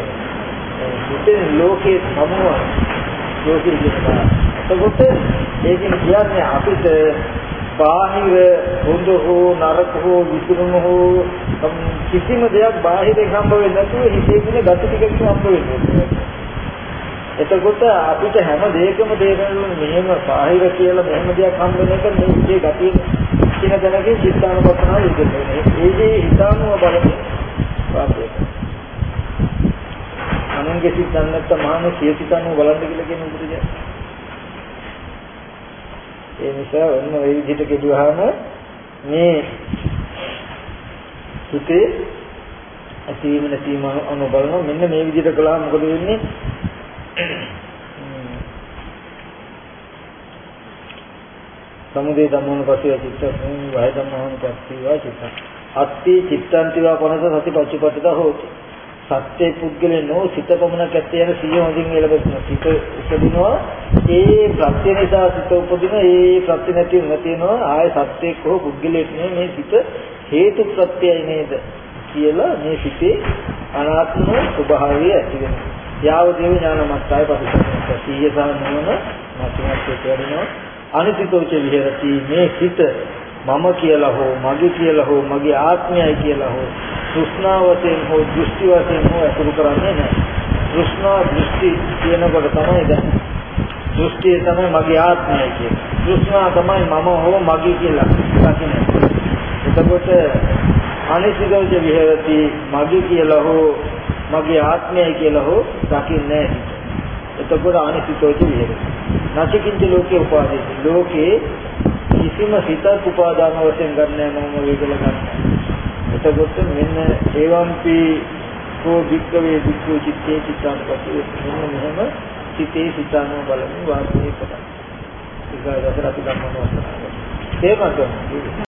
හිතේ ලෝකේ සමුව ලෝකේ කියනවා. එතකොට ඒකෙන් කියන්නේ අපිට බාහිර හොඳ හෝ නරක හෝ විසිරුණු හෝ කිසිම දෙයක් බාහිරෙන් හම්බ වෙන්නේ නැතුව හිතේ තියෙන ගති ටිකක් හම්බ වෙන්නේ. එතකොට අපිට හැම දෙයකම තේරෙන්නේ මෙහෙම බාහිර කියලා මෙහෙම දෙයක් හම්බ වෙන එක මේ හිතේ ගතිය කියන දැනකින් චිත්තානුපස්සනාව ඉගෙනගන්න. ඒ දේ හිතානුව බලන්නේ වාක්‍යය. අනංගෙ සිත් දන්නත් මහාන සිය සිතානුව බලන්න කියලා කියන උපදේශය. ඒ නිසා ඔන්න ওই විදිහට කෙදුවාම මේ හිතේ ඇතිවීම නැතිවීම අනු බලනවා මෙන්න මේ විදිහට කළා. මොකද වෙන්නේ? සමුදේ ධම්මෝන පස්සේ චිත්ත වය ධම්මෝන පස්සේ චිත්ත. අත්ති චිත්තන්තිවා පනස සති පච්චපට්ඨ හෝති. සත්‍ය පුද්ගලනෝ සිත පමණක් ඇත්තේ යන සිය හොඳින් එළවෙන සිත උපදිනවා. ඒ ප්‍රත්‍ය නිසා සිත උපදින ඒ ප්‍රත්‍ය නැති නැතිනවා ආය සත්‍යයක් හෝ පුද්ගලයෙක් මේ සිත හේතු ප්‍රත්‍යයයි නේද කියලා මේ සිතේ අනාත්ම ස්වභාවය ඇති වෙනවා. යාව දේව ඥාන මත්තයි පරිසම්පත සිය සහ නුවණ මාත්‍රිකත්වයට වැඩෙනවා අනිතිතෝච විහෙරති. මේ සිත මම කියලා හෝ මගේ කියලා හෝ මගේ ආත්මයයි කියලා හෝ තෘෂ්ණාවතෙන් හෝ දෘෂ්ටි වශයෙන් හෝ අතුරු කරන්නේ නැහැ. තෘෂ්ණා දෘෂ්ටි කියනකොට තමයි දැන් දෘෂ්ටිය තමයි මගේ ආත්මයයි කියන්නේ. තෘෂ්ණා තමයි මම හෝ මගේ කියලා දකින්නේ. එතකොට අනිසිදෝච විහෙරති මගේ කියලා හෝ මගේ ආත්මයයි කියලා හෝ දකින්නේ නැහැ. එතකොට අනිසිතෝච විහෙරති. නැතිකින්ද ලෝකේ උපාදී ලෝකේ කිසිම සිතක් උපාදාන වශයෙන් ගන්න නැහැ මම වේදල ගන්න. එතකොට මෙන්න ඒවම්පි කෝ වික්කවේ වික්කෝ චිත්තේ චිත්තාපති මෙන්න මෙහෙම සිතේ සිතානෝ බලමින් වාසය කරනවා. ඒක රසරති ගන්නව වස්තනාව. තේරුම් ගන්න.